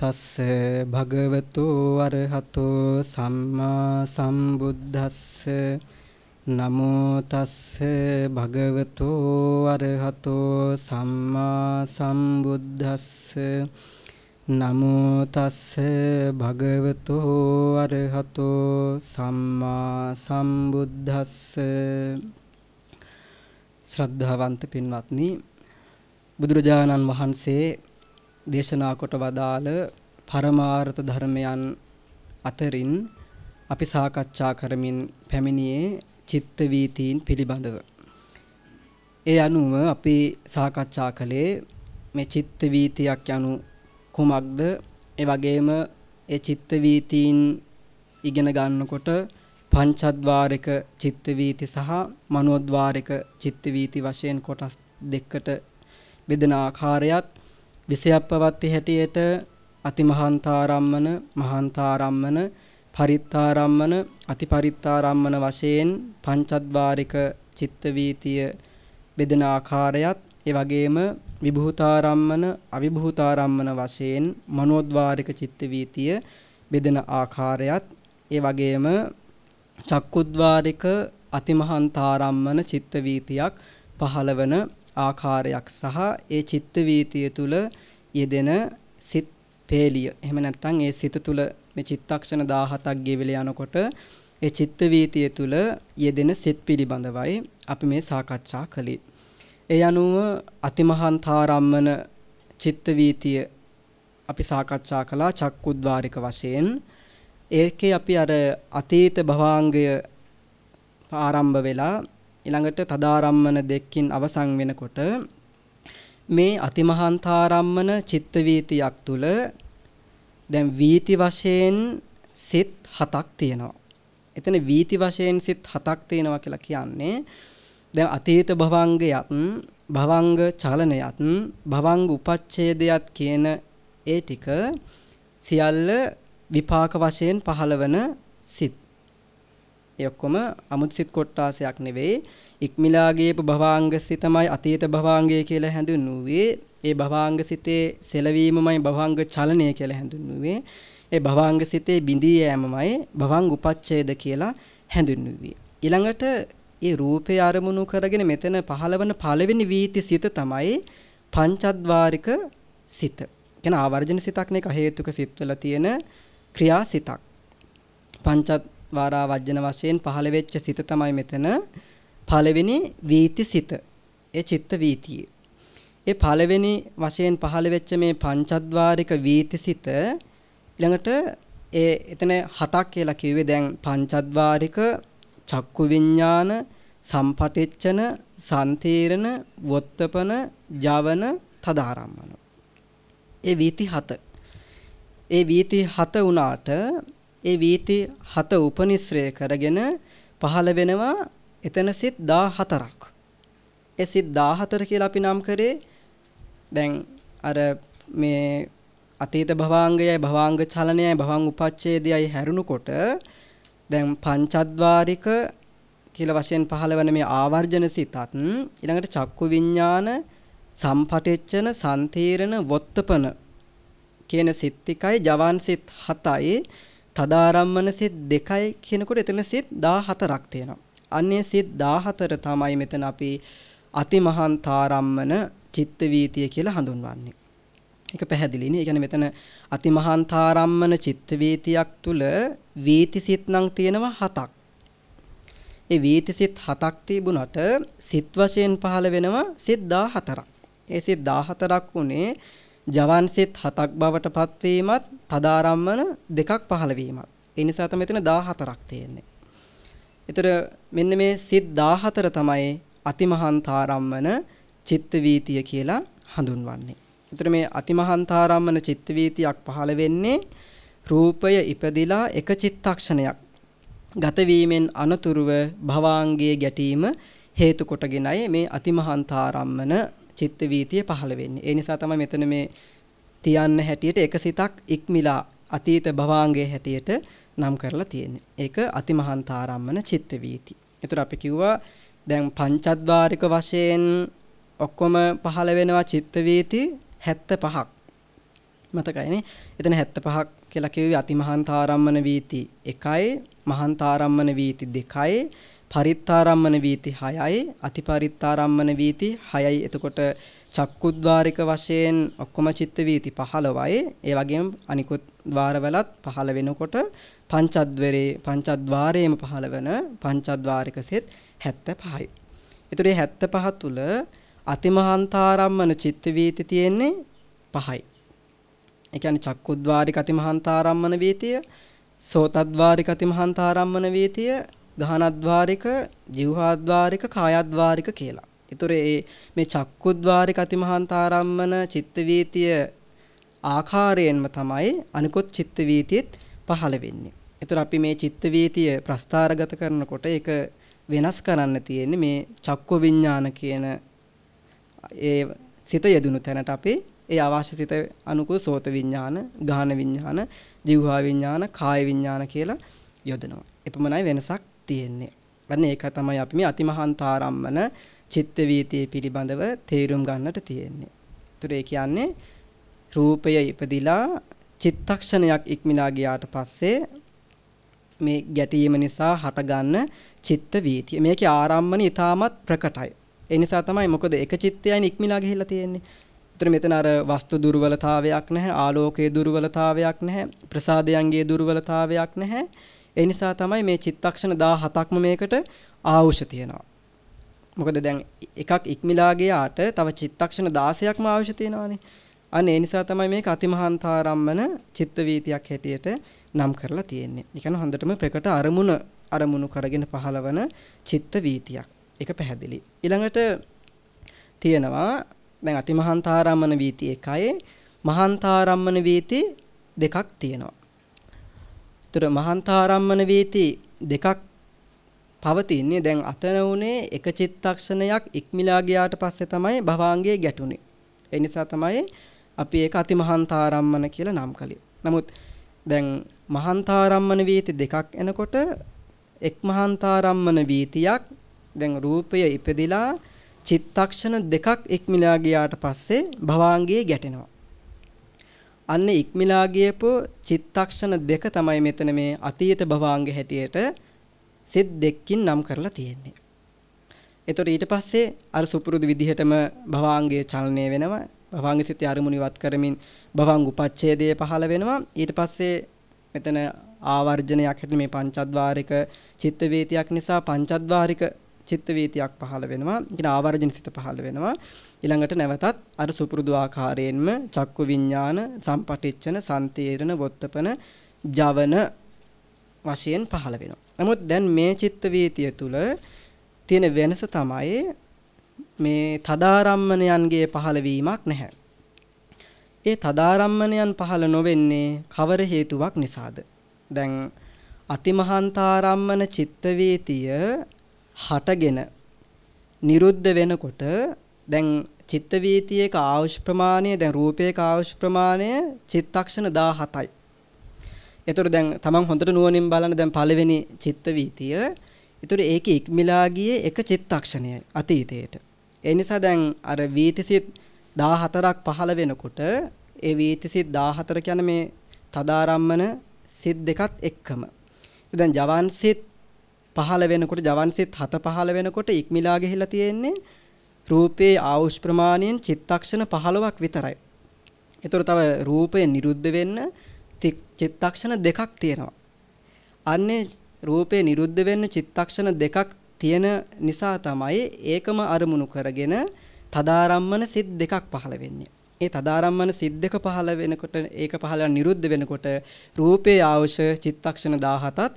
නමෝ තස්ස භගවතු අරහතෝ සම්මා සම්බුද්දස්ස. නමෝ තස්ස භගවතු අරහතෝ සම්මා සම්බුද්දස්ස. නමෝ තස්ස භගවතු අරහතෝ සම්මා සම්බුද්දස්ස. ශ්‍රද්ධාවන්ත පින්වත්නි බුදුරජාණන් වහන්සේ දේශනා කොට වදාළ පරමාර්ථ ධර්මයන් අතරින් අපි සාකච්ඡා කරමින් පැමිණියේ චිත්ත වීතීන් පිළිබඳව. ඒ අනුව අපි සාකච්ඡා කළේ මේ චිත්ත වීතියක් යනු කුමක්ද? ඒ වගේම ඒ චිත්ත වීතීන් ඉගෙන ගන්නකොට පංචද්වාරික චිත්ත වීති සහ මනෝද්වාරික චිත්ත වීති වශයෙන් කොටස් දෙකකට බෙදෙන ආකාරයත් විෂයප්පවත්ති හැටියට අතිමහන්තාරම්මන මහන්තාරම්මන පරිත්තාරම්මන අතිපරිත්තාරම්මන වශයෙන් පංචද්වාරික චිත්ත වීතිය බෙදෙන ආකාරයත් ඒ වගේම විභූතාරම්මන අවිභූතාරම්මන වශයෙන් මනෝද්වාරික චිත්ත වීතිය බෙදෙන ආකාරයත් ඒ වගේම චක්කුද්වාරික අතිමහන්තාරම්මන චිත්ත වීතියක් පහළවන ආකාරයක් සහ ඒ චිත්ත වීතිය තුල යෙදෙන සිත් පේලිය. එහෙම නැත්නම් ඒ සිත තුල මේ චිත්තක්ෂණ 17ක් ගෙවිල යනකොට ඒ චිත්ත වීතිය තුල යෙදෙන සිත් පිළිබඳවයි අපි මේ සාකච්ඡා කළේ. ඒ අනුව අතිමහන්තාරම්මන චිත්ත වීතිය අපි සාකච්ඡා කළා චක්කුද්්වාරික වශයෙන්. ඒකේ අපි අර අතීත භවාංගය ආරම්භ වෙලා ඊළඟට තදාරම්මන දෙකකින් අවසන් වෙනකොට මේ අතිමහන්තාරම්මන චිත්ත වීතියක් තුල දැන් වීති වශයෙන් සිත් හතක් තියෙනවා. එතන වීති වශයෙන් සිත් හතක් තියෙනවා කියලා කියන්නේ දැන් අතීත භවංගයත් භවංග චලනයත් භවංග උපච්ඡේදයත් කියන ඒ ටික සියල්ල විපාක වශයෙන් පහළවන සිත්. ඒ ඔක්කොම අමුත් සිත් කොටාසයක් නෙවෙයි. ඉක්මිලාගේ භවාංග සිතමයි අතීත භවාංගය කියලා හැඳින්වුවේ. ඒ භවාංග සිතේ සෙලවීමමයි භවාංග චලනය කියලා හැඳින්වුවේ. ඒ භවාංග සිතේ බිඳී යෑමමයි භවංග උපච්ඡේද කියලා හැඳින්වුවේ. ඊළඟට ඒ රූපය අරමුණු කරගෙන මෙතන පහළවන පළවෙනි වීති සිත තමයි පංචද්වාරික සිත. කියන ආවර්ජන සිතක් නේ හේතුක සිත්වල තියෙන ක්‍රියාසිතක්. පංචත් වාරා වජ්ජන වශයෙන් පහළ වෙච්ච සිත තමයි මෙතන පළවෙනි වීති සිත. ඒ චිත්ත වීතිය. ඒ පළවෙනි වශයෙන් පහළ වෙච්ච මේ පංචද්වාරික වීති සිත ළඟට ඒ එතන හතක් කියලා කිව්වේ දැන් පංචද්වාරික චක්කු විඥාන සම්පටිච්ඡන සම්තීරණ වොත්තපන ජවන තදාරම්මන ඒ වීති හත ඒ වීති හත උනාට ඒ වීති හත උපනිශ්‍රය කරගෙන පහළ වෙනවා එතන සිත් 14ක්. ඒ සිත් 14 කියලා අපි නම් කරේ දැන් අර මේ අතීත භවාංගයයි භවාංග චලනයයි භවං උපච්ඡේදයයි හැරුණුකොට දැන් පංචද්වාරික කියලා වශයෙන් පහළවන මේ ආවර්ජන සිතත් ඊළඟට චක්කු විඥාන සම්පටෙච්චන සම්තීරණ වොත්තපන කියන සිත් ටිකයි ජවන් සිත් 7යි තදාරම්මන සිත් දෙකයි කියනකොට එතන සිත් 14ක් තියෙනවා. අන්නේ සිත් 14 තමයි මෙතන අපි අතිමහන්තාරම්මන චිත්ත වීතිය කියලා හඳුන්වන්නේ. ඒක පැහැදිලිනේ. ඒ කියන්නේ මෙතන අතිමහන්තාරම්මන චිත්ත වීතියක් තුල වීති සිත් නම් තියෙනවා හතක්. ඒ වීති සිත් හතක් තිබුණට සිත් වශයෙන් පහළ වෙනවා සිත් 14ක්. ඒ සිත් 14ක් උනේ ජවන් සිත් හතක් බවට පත්වීමත් තදාරම්මන දෙකක් පහළ වීමත්. ඒ නිසා තමයි මෙතන 14ක් තියෙන්නේ. ඒතර මෙන්න මේ සිත් 14 තමයි අතිමහන්තාරම්මන චිත්ත වීතිය කියලා හඳුන්වන්නේ. ඒතර මේ අතිමහන්තාරම්මන චිත්ත වීතියක් පහළ වෙන්නේ රූපය ඉපදිලා එක චිත්තක්ෂණයක් ගත වීමෙන් අනතුරුව භවාංගයේ ගැටීම හේතු කොටගෙනයි මේ අතිමහන්තාරම්මන චිත්ත වීතිය පහළ වෙන්නේ. ඒ නිසා තමයි මෙතන මේ තියන්න හැටියට එක සිතක් ඉක්මිලා අතීත භවාංගයේ හැටියට නම් කරලා තියෙන්නේ. ඒක අතිමහන්තාරම්මන චිත්ත වීති. ඒතර අපි කිව්වා දැන් පංචද්වාරික වශයෙන් ඔක්කොම පහළ වෙනවා චිත්ත වීති 75ක්. මතකයිනේ. එතන 75ක් කියලා කිව්වේ අතිමහන්තාරම්මන වීති 1යි, මහන්තාරම්මන වීති 2යි, පරිත්තාරම්මන වීති 6යි, අතිපරිත්තාරම්මන වීති 6යි. එතකොට චක්කුද්්වාරික වශයෙන් ඔක්කොම චිත්ත වීති 15යි. ඒ වගේම අනිකුත් ద్వාරවලත් 15 වෙනකොට පංචද්වරේ පංචද්වාරයේම 15 වෙන පංචද්වාරික සෙත් 75යි. ඒතර මේ 75 තුල අතිමහන්තාරම්මන චිත්ත වීති තියෙන්නේ 5යි. ඒ කියන්නේ චක්කුද්්වාරික අතිමහන්තාරම්මන වීතිය, සෝතද්්වාරික අතිමහන්තාරම්මන වීතිය, ගහනද්්වාරික, ජීවහද්්වාරික, කායද්්වාරික කියලා. ඒතර මේ චක්කුද්්වාරික අතිමහන්තාරම්මන චිත්ත වීතිය ආකාරයෙන්ම තමයි අනිකොත් චිත්ත වීතියෙත් පහළ වෙන්නේ. ඒතර අපි මේ චිත්ත වීතිය ප්‍රස්ථාරගත කරනකොට ඒක වෙනස් කරන්න තියෙන්නේ මේ චක්ක විඥාන කියන ඒ සිත යෙදුණු තැනට අපි ඒ අවශ්‍ය සිත අනුකූල සෝත විඥාන, ගාහන විඥාන, જીවහා විඥාන, කාය විඥාන කියලා යොදනවා. එපමණයි වෙනසක් තියෙන්නේ. අන්න ඒක තමයි අපි මේ අතිමහන්තාරම්මන චිත්ත වීතිය පිළිබඳව තේරුම් ගන්නට තියෙන්නේ. ඒතර ඒ කියන්නේ රූපය ඉපදිලා චිත්තක්ෂණයක් ඉක්මනා ගියාට පස්සේ මේ ගැටීම නිසා හටගන්න චිත්ත වීතිය. මේකේ ආරම්මණය ඊටමත් ප්‍රකටයි. ඒ නිසා තමයි මොකද එක චිත්තයයි ඉක්මනා ගිහිල්ලා තියෙන්නේ. ඒතර මෙතන අර වස්තු දුර්වලතාවයක් නැහැ, ආලෝකයේ දුර්වලතාවයක් නැහැ, ප්‍රසාදයන්ගේ දුර්වලතාවයක් නැහැ. ඒ නිසා තමයි මේ චිත්තක්ෂණ 17ක්ම මේකට ආවුෂ තියෙනවා. මොකද දැන් එකක් ඉක්මලා ගියාට තව චිත්තක්ෂණ 16ක්ම ආවුෂ තියෙනවානේ. අන්න ඒ නිසා තමයි මේක අතිමහන්තාරම්මන චිත්ත වීතියක් හැටියට නම් කරලා තියෙන්නේ. ඒ කියන්නේ හොඳටම ප්‍රකට අරමුණ අරමුණු කරගෙන පහළවන චිත්ත වීතියක්. ඒක පැහැදිලි. ඊළඟට තියෙනවා දැන් අතිමහන්තාරම්මන වීති එකයි මහන්තාරම්මන වීති දෙකක් තියෙනවා. ඒතර මහන්තාරම්මන වීති දෙකක් පවතින්නේ දැන් අතන උනේ එක චිත්තක්ෂණයක් ඉක්මිලා ගියාට පස්සේ තමයි භවාංගයේ ගැටුනේ. ඒ නිසා තමයි අපි ඒක අතිමහන්තාරම්මන කියලා නම් කළේ. නමුත් දැන් මහන්තාරම්මන වීති දෙකක් එනකොට එක් මහන්තාරම්මන වීතියක් දැන් රූපය ඉපදිලා චිත්තක්ෂණ දෙකක් ඉක්මිලා ගියාට පස්සේ භවාංගයේ ගැටෙනවා. අන්න ඉක්මිලා ගියපු චිත්තක්ෂණ දෙක තමයි මෙතන මේ අතීත භවාංග හැටියට සිත් දෙකකින් නම් කරලා තියෙන්නේ. එතකොට ඊට පස්සේ අර සුපුරුදු විදිහටම භවාංගයේ චලනය වෙනවා. භවාංග සිතේ අරමුණු ඉවත් කරමින් භවංග උපච්ඡේදය පහළ වෙනවා. ඊට පස්සේ මෙතන ආවර්ජනයක් හැටියට මේ පංචද්වාරික චිත්ත වේතියක් නිසා පංචද්වාරික චිත්ත වීතියක් පහළ වෙනවා. කියන ආවර්ජන සිත පහළ වෙනවා. ඊළඟට නැවතත් අර සුපුරුදු ආකාරයෙන්ම චක්කු විඥාන, සම්පටිච්ඡන, සම්තීරණ, වොත්තපන, ජවන වශයෙන් පහළ වෙනවා. නමුත් දැන් මේ චිත්ත වීතිය තුල තියෙන වෙනස තමයි මේ තදාරම්මණයන්ගේ පහළ වීමක් නැහැ. ඒ තදාරම්මණයන් පහළ නොවෙන්නේ කවර හේතුවක් නිසාද? දැන් අතිමහන්තාරම්මන චිත්ත වීතිය හටගෙන නිරුද්ධ වෙනකොට දැන් චිත්ත වීතියක ආයුෂ් ප්‍රමාණය දැන් රූපයක ආයුෂ් ප්‍රමාණය චිත්තක්ෂණ 17යි. ඒතර දැන් තමන් හොඳට නුවණින් බලන දැන් පළවෙනි චිත්ත වීතිය. ඒතර ඒකේ ඉක්මිලා ගියේ එක චිත්තක්ෂණයයි අතීතයට. ඒ නිසා දැන් අර වීතිසිත 14ක් පහළ වෙනකොට ඒ වීතිසිත 14 කියන්නේ මේ තදාරම්මන සිත් දෙකත් එක්කම. දැන් ජවන් සිත් පහළ වෙනකොට ජවන්සිත හත පහළ වෙනකොට ඉක්මිලා ගිහිලා තියෙන්නේ රූපේ ආයුෂ් ප්‍රමාණයෙන් චිත්තක්ෂණ 15ක් විතරයි. ඒතර තව රූපය නිරුද්ධ වෙන්න චිත්තක්ෂණ දෙකක් තියෙනවා. අන්නේ රූපේ නිරුද්ධ වෙන්න චිත්තක්ෂණ දෙකක් තියෙන නිසා තමයි ඒකම අරමුණු කරගෙන තදාරම්මන සිත් දෙකක් පහළ වෙන්නේ. ඒ තදාරම්මන සිත් දෙක පහළ වෙනකොට ඒක පහළ නිරුද්ධ වෙනකොට රූපේ ආවුෂ චිත්තක්ෂණ 17ත්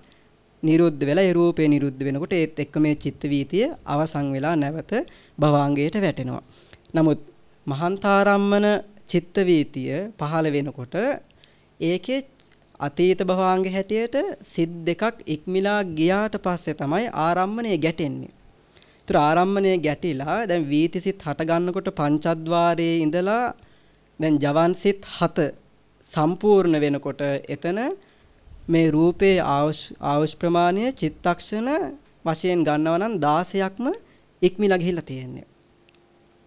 නිරුද්ධ වෙලා ඒ රූපේ නිරුද්ධ වෙනකොට ඒත් එක්ක මේ චිත්ත වීතිය අවසන් වෙලා නැවත භවාංගයට වැටෙනවා. නමුත් මහන්තාරම්මන චිත්ත වීතිය පහළ වෙනකොට ඒකේ අතීත භවාංග හැටියට සිත් දෙකක් ඉක්මිලා ගියාට පස්සේ තමයි ආරම්මණය ගැටෙන්නේ. ඒතර ආරම්මණය ගැටිලා දැන් වීති සිත් හට ගන්නකොට පංචද්වාරයේ ඉඳලා දැන් ජවන් සිත් 7 සම්පූර්ණ වෙනකොට එතන මේ රූපේ ආවුෂ් ප්‍රමාණය චිත්තක්ෂණ වශයෙන් ගන්නවා නම් 16ක්ම ඉක්මිලා ගිහිල්ලා තියෙන්නේ.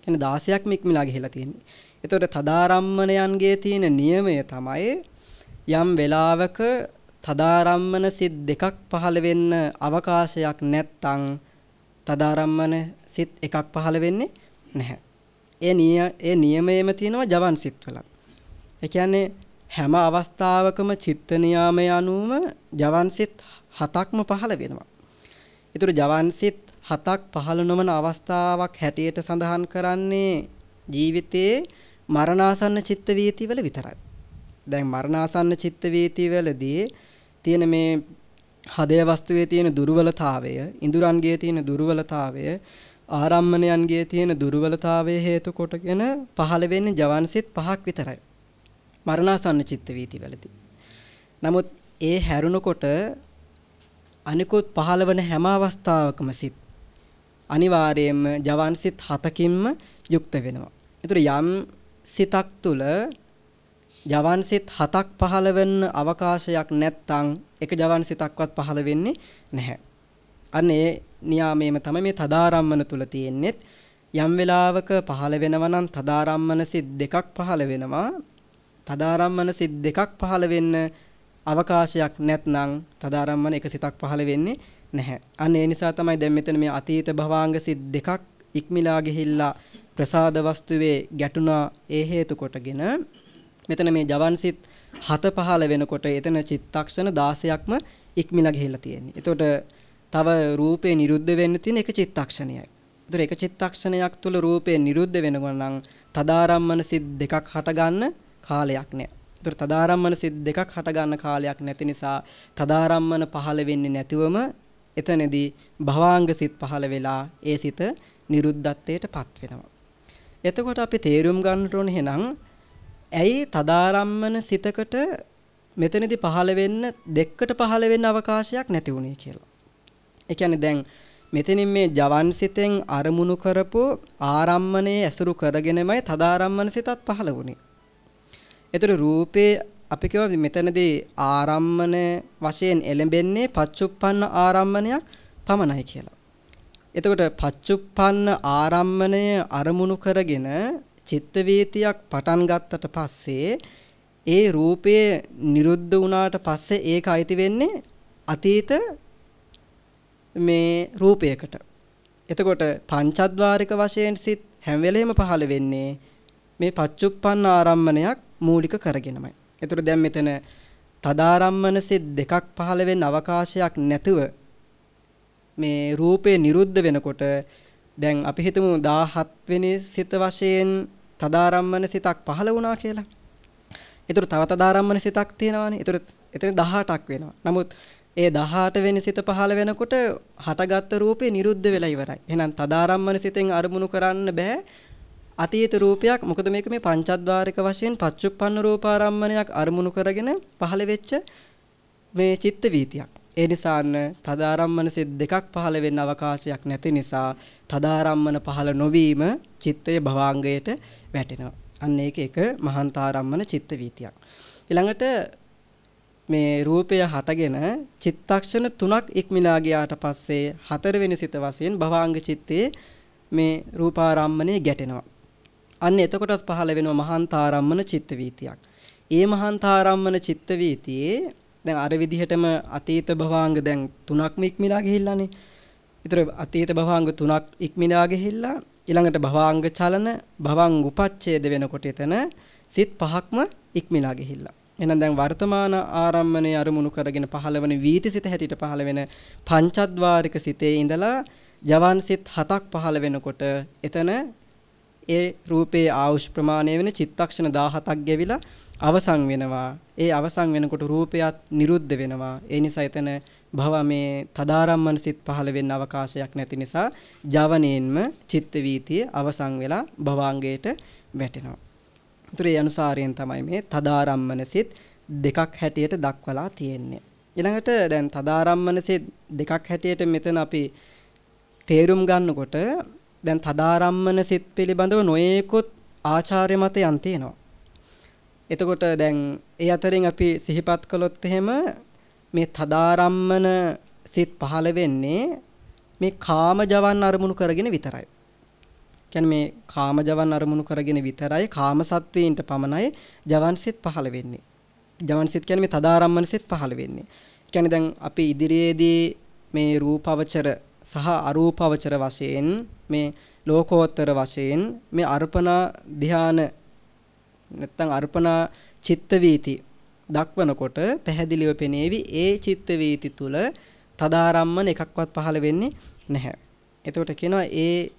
කියන්නේ 16ක්ම ඉක්මිලා ගිහිල්ලා තියෙන්නේ. එතකොට තදාරම්මණයන්ගේ තියෙන නියමය තමයි යම් වෙලාවක තදාරම්මන සිත් දෙකක් පහළ වෙන්න අවකාශයක් නැත්තම් තදාරම්මන සිත් එකක් පහළ වෙන්නේ නැහැ. ඒ නිය ඒ නියමයේම තියෙනවා ජවන් සිත්වල. ඒ කියන්නේ හැම අවස්ථාවකම චිත්ත නියාමය අනුවම ජවන් සිත් හතක්ම පහළ වෙනවා. ඒතර ජවන් සිත් හතක් පහළ නොවන අවස්ථාවක් හැටියට සඳහන් කරන්නේ ජීවිතයේ මරණාසන්න චිත්ත වීතිවල විතරයි. දැන් මරණාසන්න චිත්ත වීතිවලදී තියෙන මේ හදේ වස්තුවේ තියෙන දුර්වලතාවය, ඉඳුරන්ගේ තියෙන දුර්වලතාවය, ආරම්මණයන්ගේ තියෙන දුර්වලතාවය හේතු කොටගෙන පහළ වෙන්නේ ජවන්සිත පහක් විතරයි. මරණාසන්න චිත්ත වීතිවලදී. නමුත් ඒ හැරුණකොට අනිකුත් පහළවන හැම අවස්ථාවකම සිත් අනිවාර්යයෙන්ම ජවන්සිත හතකින්ම යුක්ත වෙනවා. ඒතර යම් සිතක් තුල ජවන් සිත් හතක් පහළ වෙන්න අවකාශයක් නැත්නම් එක ජවන් සිතක්වත් පහළ වෙන්නේ නැහැ. අන්න ඒ නියාමයේම තමයි මේ තදාරම්මන තුල තියෙන්නේ. යම් වෙලාවක පහළ වෙනවා නම් තදාරම්මන සිත් දෙකක් පහළ වෙනවා. තදාරම්මන සිත් දෙකක් පහළ වෙන්න අවකාශයක් නැත්නම් තදාරම්මන එක සිතක් පහළ වෙන්නේ නැහැ. අන්න ඒ නිසා තමයි දැන් මෙතන මේ අතීත භවාංග සිත් දෙකක් ඉක්මිලා ගිහිල්ලා ප්‍රසාද වස්තුවේ ගැටුණා ඒ හේතු කොටගෙන මෙතන මේ ජවන්සිත හත පහළ වෙනකොට එතන චිත්තක්ෂණ 16ක්ම ඉක්මිලා ගිහිල්ලා තියෙන්නේ. එතකොට තව රූපේ නිරුද්ධ වෙන්න තියෙන එක චිත්තක්ෂණයයි. ඒතර එක චිත්තක්ෂණයක් තුල රූපේ නිරුද්ධ වෙනකොට නම් තදාරම්මන සිත් දෙකක් හට ගන්න කාලයක් නෑ. ඒතර තදාරම්මන සිත් දෙකක් හට ගන්න කාලයක් නැති නිසා තදාරම්මන පහළ වෙන්නේ නැතිවම එතනදී භවාංග සිත් පහළ වෙලා ඒ සිත නිරුද්ධත්වයටපත් වෙනවා. එතකොට අපි තේරුම් ගන්නට ඕනේ එහෙනම් ඇයි තදාරම්මන සිතකට මෙතනදී පහළ වෙන්න දෙකට පහළ වෙන්න අවකාශයක් නැති වුණේ කියලා. ඒ කියන්නේ දැන් මෙතනින් මේ ජවන් සිතෙන් අරමුණු කරපු ආරම්මණය ඇසුරු කරගෙනමයි තදාරම්මන සිතත් පහළ වුණේ. ඒතර රූපේ අපි කියව මෙතනදී ආරම්මන වශයෙන් එළඹෙන්නේ පච්චුප්පන්න ආරම්මණයක් පමණයි කියලා. එතකොට පච්චුප්පන්න ආරම්මණය අරමුණු කරගෙන චිත්ත වීතියක් පටන් ගත්තට පස්සේ ඒ රූපය නිරුද්ධ වුණාට පස්සේ ඒක අයිති වෙන්නේ අතීත මේ රූපයකට. එතකොට පංචද්වාරික වශයෙන් සිත් හැම වෙලෙම පහළ වෙන්නේ මේ පච්චුප්පන්න ආරම්මණයක් මූලික කරගෙනමයි. එතකොට දැන් මෙතන තදාරම්මන සිත් දෙකක් පහළ වෙන්න අවකාශයක් නැතුව මේ රූපේ නිරුද්ධ වෙනකොට දැන් අපි හිතමු 17 වෙනි සිත වශයෙන් තදාරම්මන සිතක් පහළ වුණා කියලා. ඒතර තව තදාරම්මන සිතක් තියෙනවානේ. ඒතර එතන 18ක් වෙනවා. නමුත් ඒ 18 වෙනි සිත පහළ වෙනකොට හටගත්තු රූපේ නිරුද්ධ වෙලා ඉවරයි. එහෙනම් තදාරම්මන සිතෙන් අරමුණු කරන්න බෑ අතීත රූපයක්. මොකද මේක මේ පංචද්වාරික වශයෙන් පච්චුප්පන්න රූපාරම්මණයක් අරමුණු කරගෙන පහළ වෙච්ච මේ චිත්ත වීතියක්. ඒ නිසාන්න තදාරම්මන සිත් දෙකක් පහළ වෙන්න අවකාශයක් නැති නිසා තදාරම්මන පහළ නොවීම චිත්තයේ භවාංගයට වැටෙනවා. අන්න ඒක එක මහන්තාරම්මන චිත්ත වීතියක්. ඊළඟට මේ රූපය හටගෙන චිත්තක්ෂණ තුනක් ඉක්මලා ගියාට පස්සේ හතරවෙනි සිත වශයෙන් භවාංග චිත්තයේ මේ රූපාරම්මනේ ගැටෙනවා. අන්න එතකොටත් පහළ වෙනවා මහන්තාරම්මන චිත්ත වීතියක්. ඒ මහන්තාරම්මන චිත්ත වීතියේ දැන් අර විදිහටම අතීත භවාංග දැන් තුනක්ම ඉක්මලා ගිහිල්ලානේ. ඒතර අතීත භවාංග තුනක් ඉක්මලා ගිහිල්ලා ඊළඟට භවාංග චලන භවං උපච්ඡේද වෙනකොට එතන සිත් පහක්ම ඉක්මලා ගිහිල්ලා. එහෙනම් දැන් වර්තමාන ආරම්මණය අරමුණු කරගෙන පහළවන වීති සිත හැටියට පහළ වෙන පංචද්වාරික සිතේ ඉඳලා ජවන් සිත් හතක් පහළ වෙනකොට එතන ඒ රූපේ ආයුෂ් ප්‍රමාණය වෙන චිත්තක්ෂණ 17ක් ගෙවිලා අවසන් වෙනවා. ඒ අවසන් වෙනකොට රූපයත් නිරුද්ධ වෙනවා. ඒ නිසා එතන භව මේ තදාරම්මන සිත් පහළ වෙන්න අවකාශයක් නැති නිසා ජවනේන්ම චිත්ත වීතිය අවසන් වෙලා භවාංගයට වැටෙනවා. ඒතර ඒ අනුසාරයෙන් තමයි මේ තදාරම්මන සිත් දෙකක් හැටියට දක්වලා තියෙන්නේ. ඊළඟට දැන් තදාරම්මන සිත් දෙකක් හැටියට මෙතන අපි තේරුම් ගන්නකොට දැන් තදාරම්මන සිත් පිළිබඳව නොයේකොත් ආචාර්ය මතයන් තියෙනවා. එතකොට දැන් ඒ අතරින් අපි සිහිපත් කළොත් එහෙම මේ තදාරම්මන සිත් පහළ වෙන්නේ මේ කාම ජවන් අරමුණු කරගෙන විතරයි. කියන්නේ මේ කාම ජවන් අරමුණු කරගෙන විතරයි කාම සත්වයින්ට පමණයි ජවන් සිත් පහළ වෙන්නේ. ජවන් සිත් කියන්නේ මේ තදාරම්මන සිත් පහළ වෙන්නේ. කියන්නේ දැන් අපි ඉදිරියේදී මේ රූපවචර සහ අරූපවචර වශයෙන් මේ ලෝකෝත්තර වශයෙන් මේ අර්පණා ධාන නැත්තම් අර්පණා චිත්ත වීති දක්වනකොට පැහැදිලිව පෙනේවි ඒ චිත්ත වීති තුල තදාරම්මන එකක්වත් පහළ වෙන්නේ නැහැ. එතකොට කියනවා ඒ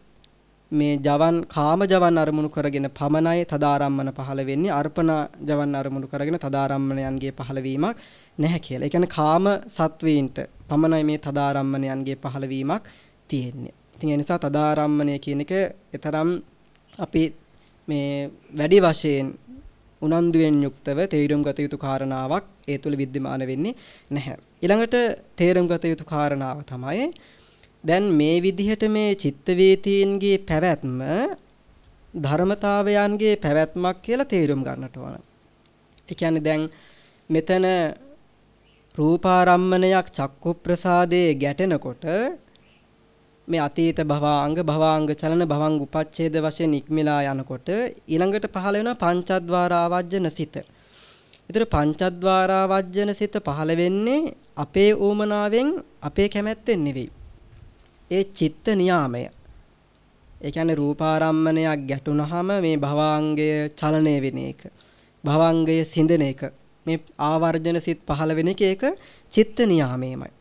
මේ ජවන් කාම ජවන් අරමුණු කරගෙන පමණයි තදාරම්මන පහළ වෙන්නේ අර්පණ ජවන් අරමුණු කරගෙන තදාරම්මනයන්ගේ පහළවීමක් නැහැ කියලා. ඒ කියන්නේ කාම සත්වීන්ට පමණයි මේ තදාරම්මනයන්ගේ පහළවීමක් තියෙන්නේ. ඉතින් ඒ නිසා තදාරම්මණය කියන එක ඊතරම් අපි මේ වැඩි වශයෙන් උනන්දුවෙන් යුක්තව තේරුම් ගත යුතු කාරණාවක් ඒ තුල विद्यमान වෙන්නේ නැහැ. ඊළඟට තේරුම් ගත යුතු කාරණාව තමයි දැන් මේ විදිහට මේ චිත්ත වේතීන්ගේ පැවැත්ම ධර්මතාවයන්ගේ පැවැත්මක් කියලා තේරුම් ගන්නට ඕන. ඒ කියන්නේ දැන් මෙතන රූපාරම්මණයක් චක්කු ප්‍රසාදයේ ගැටෙනකොට මේ අතීත භවාංග භවාංග චලන භවංග උපච්ඡේද වශයෙන් ඉක්මලා යනකොට ඊළඟට පහළ වෙන පංචද්වාරාවජ්ජන සිත. ඒතර පංචද්වාරාවජ්ජන සිත පහළ වෙන්නේ අපේ ඌමනාවෙන් අපේ කැමැත්තෙන් නෙවෙයි. ඒ චිත්ත නියාමය. ඒ කියන්නේ රූපාරම්මණයක් ගැටුනහම මේ භවාංගය චලනය වෙන එක. භවංගය සිඳන එක. මේ ආවර්ජන සිත් පහළ වෙන එක ඒක චිත්ත නියාමයමයි.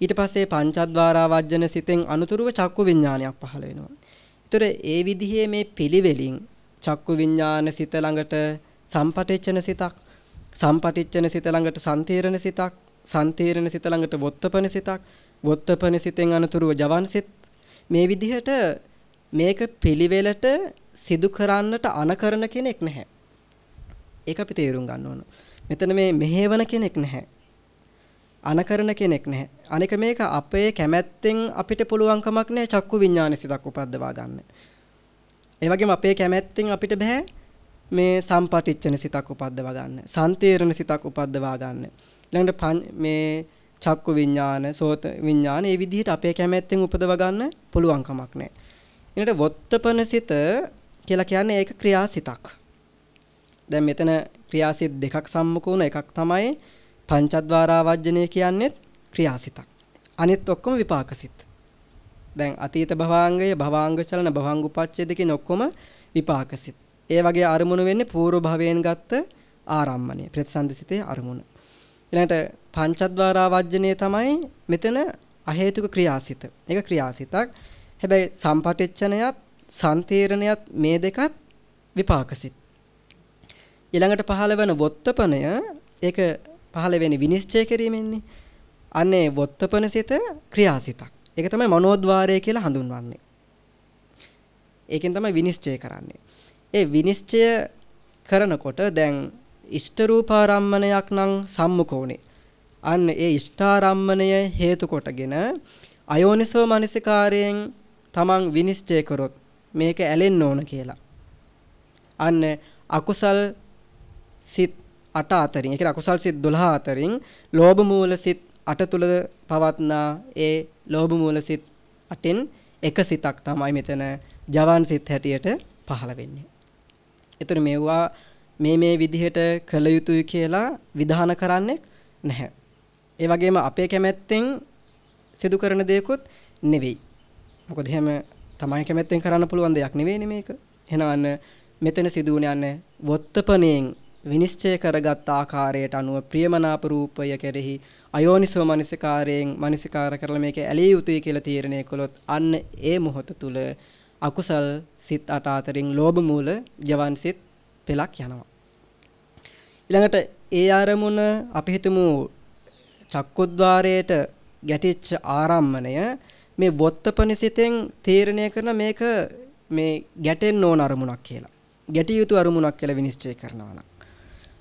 ඊට පස්සේ පංචද්වාරා වජ්ජන සිතෙන් අනුතුරුව චක්කු විඥානයක් පහළ වෙනවා. ඒතර ඒ විදිහේ මේ පිළිවෙලින් චක්කු විඥාන සිත ළඟට සම්පටිච්ඡන සිතක් සම්පටිච්ඡන සිත ළඟට සම්තීරණ සිතක් සම්තීරණ සිත ළඟට වොත්තපන සිතක් වොත්තපන සිතෙන් අනුතුරුව ජවන් සිත මේ විදිහට මේක පිළිවෙලට සිදු කරන්නට අනකරන කෙනෙක් නැහැ. ඒක අපි තේරුම් ගන්න ඕන. මෙතන මේ මෙහෙවන කෙනෙක් නැහැ. අනකරන කෙනෙක් නැහැ. අනික මේක අපේ කැමැත්තෙන් අපිට පුළුවන් කමක් නැහැ චක්කු විඥාන සිතක් උපද්දවා ගන්න. ඒ වගේම අපේ කැමැත්තෙන් අපිට බෑ මේ සම්පටිච්ඡන සිතක් උපද්දවා ගන්න. සම්තීරණ සිතක් උපද්දවා ගන්න. ඊළඟට මේ චක්කු විඥාන, සෝත විඥාන මේ විදිහට අපේ කැමැත්තෙන් උපදව ගන්න පුළුවන් කමක් නැහැ. ඊළඟට වොත්තපන සිත කියලා කියන්නේ ඒක ක්‍රියාසිතක්. දැන් මෙතන ක්‍රියාසිත දෙකක් සම්මුඛ වුණ එකක් තමයි පංචද්වාරා වජ්ජනය කියන්නේත් ක්‍රියාසිතක්. අනිත් ඔක්කොම විපාකසිත. දැන් අතීත භවාංගය, භවාංග චලන, භවංග උපච්ඡේද කියන ඔක්කොම විපාකසිත. ඒ වගේ අරමුණු වෙන්නේ పూర్ව භවයෙන් ගත්ත ආරම්මණය. ප්‍රතිසන්දිසිතේ අරමුණ. ඊළඟට පංචද්වාරා වජ්ජනය තමයි මෙතන අහේතුක ක්‍රියාසිත. ඒක ක්‍රියාසිතක්. හැබැයි සම්පටිච්ඡනයත්, සම්තීරණයත් මේ දෙකත් විපාකසිත. ඊළඟට පහළ වෙන වොත්තපනය ඒක පහළ වෙන්නේ විනිශ්චය කිරීමෙන්නේ. අන්නේ වොත්තපන සිත ක්‍රියාසිතක්. ඒක තමයි මනෝද්වාරය කියලා හඳුන්වන්නේ. ඒකෙන් තමයි විනිශ්චය කරන්නේ. ඒ විනිශ්චය කරනකොට දැන් ඉෂ්ට රූපාරම්මණයක් නම් සම්මුඛ උනේ. අන්න ඒ ඉෂ්ඨාරම්මණය හේතු කොටගෙන අයෝනිසෝ මනසිකාරයෙන් තමන් විනිශ්චය කරොත් මේක ඇලෙන්න ඕන කියලා. අන්න අකුසල් සිත් 8 අතරින් ඒ කියන්නේ අකුසල් සිත් 12 අතරින් ලෝභ මූල සිත් 8 තුල පවත්නා ඒ ලෝභ මූල සිත් 8න් එක සිතක් තමයි මෙතන ජවන් සිත් හැටියට පහළ වෙන්නේ. ඒතර මේවා මේ මේ විදිහට කළ යුතුයි කියලා විධාන කරන්නේ නැහැ. ඒ වගේම අපේ කැමැත්තෙන් සිදු කරන දේකුත් නෙවෙයි. මොකද එහෙම තමයි කැමැත්තෙන් කරන්න පුළුවන් දෙයක් නෙවෙයිනේ මේක. එහෙනම් මෙතන සිදුවන යන්නේ වොත්තපණයෙන් විනිශ්චය කරගත් ආකාරයට අනුව ප්‍රියමනාප රූපය කෙරෙහි අයෝනිසෝ මනසිකාරයෙන් මනසිකාර කරලා මේක ඇලිය යුතුයි කියලා තීරණය කළොත් අන්න ඒ මොහොත තුල අකුසල් සිත් අට අතරින් ලෝභ මූල ජවන් සිත් පෙලක් යනවා ඊළඟට ඒ ආරමුණ අපි හිතමු චක්කුද්්වාරයට ගැටිච්ච ආරම්මණය මේ වොත්තපනිසිතෙන් තීරණය කරන මේක මේ ගැටෙන්න ඕන අරමුණක් කියලා. ගැටිය යුතු අරමුණක් කියලා විනිශ්චය කරනවා නම්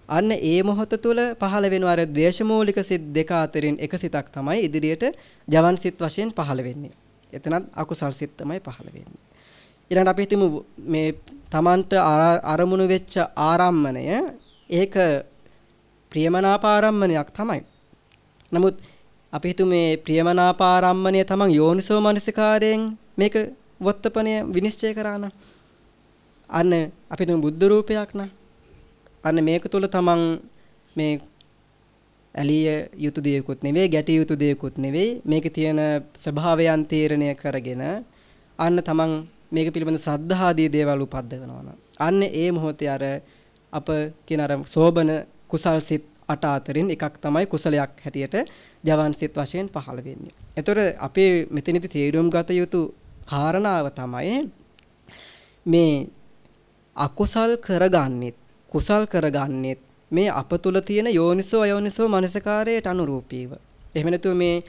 අන්න ඒ මොහොත තුල පහළ වෙන අර ද්වේෂමූලික සිත් දෙක අතරින් එක සිතක් තමයි ඉදිරියට ජවන් සිත් වශයෙන් පහළ වෙන්නේ. එතනත් අකුසල් සිත් තමයි පහළ වෙන්නේ. ඊළඟට අපි හිතමු මේ Tamanට අරමුණු වෙච්ච ආරම්මණය ඒක ප්‍රියමනාපාරම්මණයක් තමයි. නමුත් අපි හිතමු මේ ප්‍රියමනාපාරම්මණය තමන් යෝනිසෝ මනසිකාරයෙන් මේක වත්තපණය විනිශ්චය කරා නම් අන්න අපිට බුද්ධ රූපයක් නම් අන්න මේක තුල තමන් මේ ඇලිය යුතු දෙයක්වත් නෙවෙයි ගැටිය යුතු දෙයක්වත් නෙවෙයි මේකේ තියෙන ස්වභාවයන් තීරණය කරගෙන අන්න තමන් මේක පිළිබඳ සද්ධාදී දේවල් උපද්දවනවා අන්න ඒ මොහොතේ අර අප කියන අර සෝබන කුසල් සිත් අට අතරින් එකක් තමයි කුසලයක් හැටියට ජවන් සිත් වශයෙන් පහළ වෙන්නේ. එතකොට අපේ මෙතනදී තේරුම් ගත යුතු කාරණාව තමයි මේ අකුසල් කරගන්නෙත් කුසල් කරගන්නෙත් මේ අප තුල තියෙන යෝනිසෝ අයෝනිසෝ මනසකාරයට අනුරූපීව. එහෙම නැතුව මේ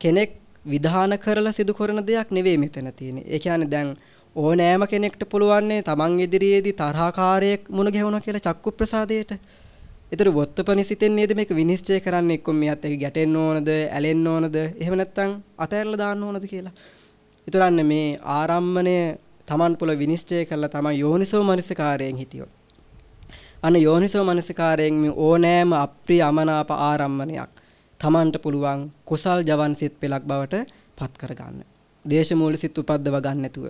කෙනෙක් විධාන කරලා සිදු කරන දෙයක් නෙවෙයි මෙතන තියෙන්නේ. ඒ කියන්නේ දැන් ඕනෑම කෙනෙක්ට පුළුවන්නේ තමන් ඉදිරියේදී තරහකාරයෙක් මුණ ගැහුණා කියලා චක්කු ප්‍රසාදයට. ඒතර වොත්තපනිසිතෙන් නේද මේක විනිශ්චය කරන්නේ එක්ක මෙයත් එක ගැටෙන්න ඕනද, ඇලෙන්න ඕනද, එහෙම නැත්නම් අතහැරලා දාන්න ඕනද කියලා. ඒතරන්නේ මේ ආරම්මණය තමන් පුල විනිශ්චය කරලා තමන් යෝනිසෝ මනසකාරයෙන් හිටියොත්. අන යෝනිසෝ මනසකාරයෙන් මේ ඕනෑම අප්‍රිය අමනාප ආරම්මණයක් තමන්ට පුළුවන් කුසල් ජවන් සිත් පෙලක් බවට පත් කරගන්න. දේශ මූල සිත් උපද්දව ගන්න නැතුව.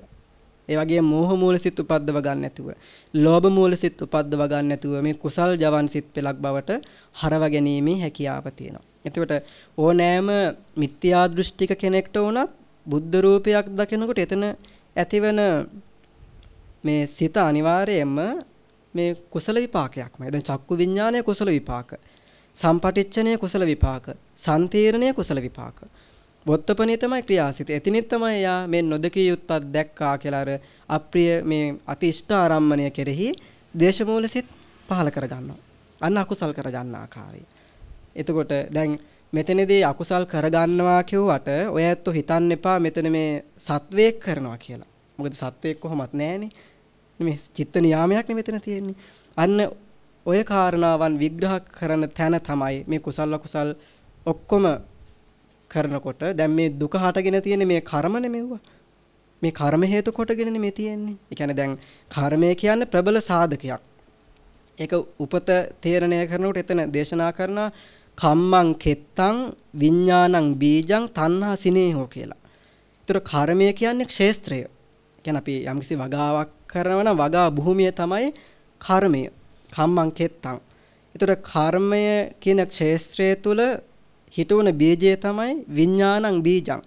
ඒ වගේම මෝහ මූල සිත් උපද්දව ගන්න නැතුව, ලෝභ මූල සිත් උපද්දව ගන්න නැතුව මේ කුසල් ජවන් සිත් පෙලක් බවට හරව ගැනීමේ හැකියාව තියෙනවා. එතකොට ඕනෑම මිත්‍යා දෘෂ්ටික කෙනෙක්ට වුණත් බුද්ධ රූපයක් දකිනකොට එතන ඇතිවන මේ සිත අනිවාර්යයෙන්ම මේ කුසල විපාකයක්මයි. දැන් චක්කු විඥානය කුසල විපාක. සම්පටිච්ඡනය කුසල විපාක. සම්තීර්ණය කුසල විපාක. වොත්තපණිය තමයි ක්‍රියාසිත. එතිනිත් තමයි යා මේ නොදකිය යුත්තක් දැක්කා කියලා අර අප්‍රිය මේ අතිෂ්ඨ ආරම්මණය කෙරෙහි දේශමූල සිත් පහල කරගන්නවා. අන්න අකුසල් කරගන්න ආකාරය. එතකොට දැන් මෙතනදී අකුසල් කරගන්නවා කියුවට ඔය ඇත්තෝ හිතන්න එපා මෙතන මේ සත්වයක් කරනවා කියලා. මොකද සත්වයක් කොහොමත් නැහනේ. මේ චිත්ත නියාමයක් මෙතන තියෙන්නේ. අන්න ඔය කාරණාවන් විග්‍රහ කරන තැන තමයි මේ කුසල අකුසල් ඔක්කොම කරනකොට දැන් මේ දුක හටගෙන තියෙන මේ කර්ම නෙමෙව්වා. මේ කර්ම හේතු කොටගෙන මේ තියෙන්නේ. ඒ කියන්නේ දැන් කර්මය කියන්නේ ප්‍රබල සාධකයක්. ඒක උපත තේරණය කරනකොට එතන දේශනා කරනවා කම්මං කෙත්තං විඥානං බීජං තණ්හා සිනේහෝ කියලා. ඒතර කර්මය කියන්නේ ක්ෂේත්‍රය. කියන්නේ අපි යම්කිසි වගාවක් කරනවා නම් වගා භූමිය තමයි කර්මය. කම්මං කෙත්තං. ඒතර කර්මය කියන ක්ෂේත්‍රය තුල හිටවන බීජය තමයි විඥානං බීජං.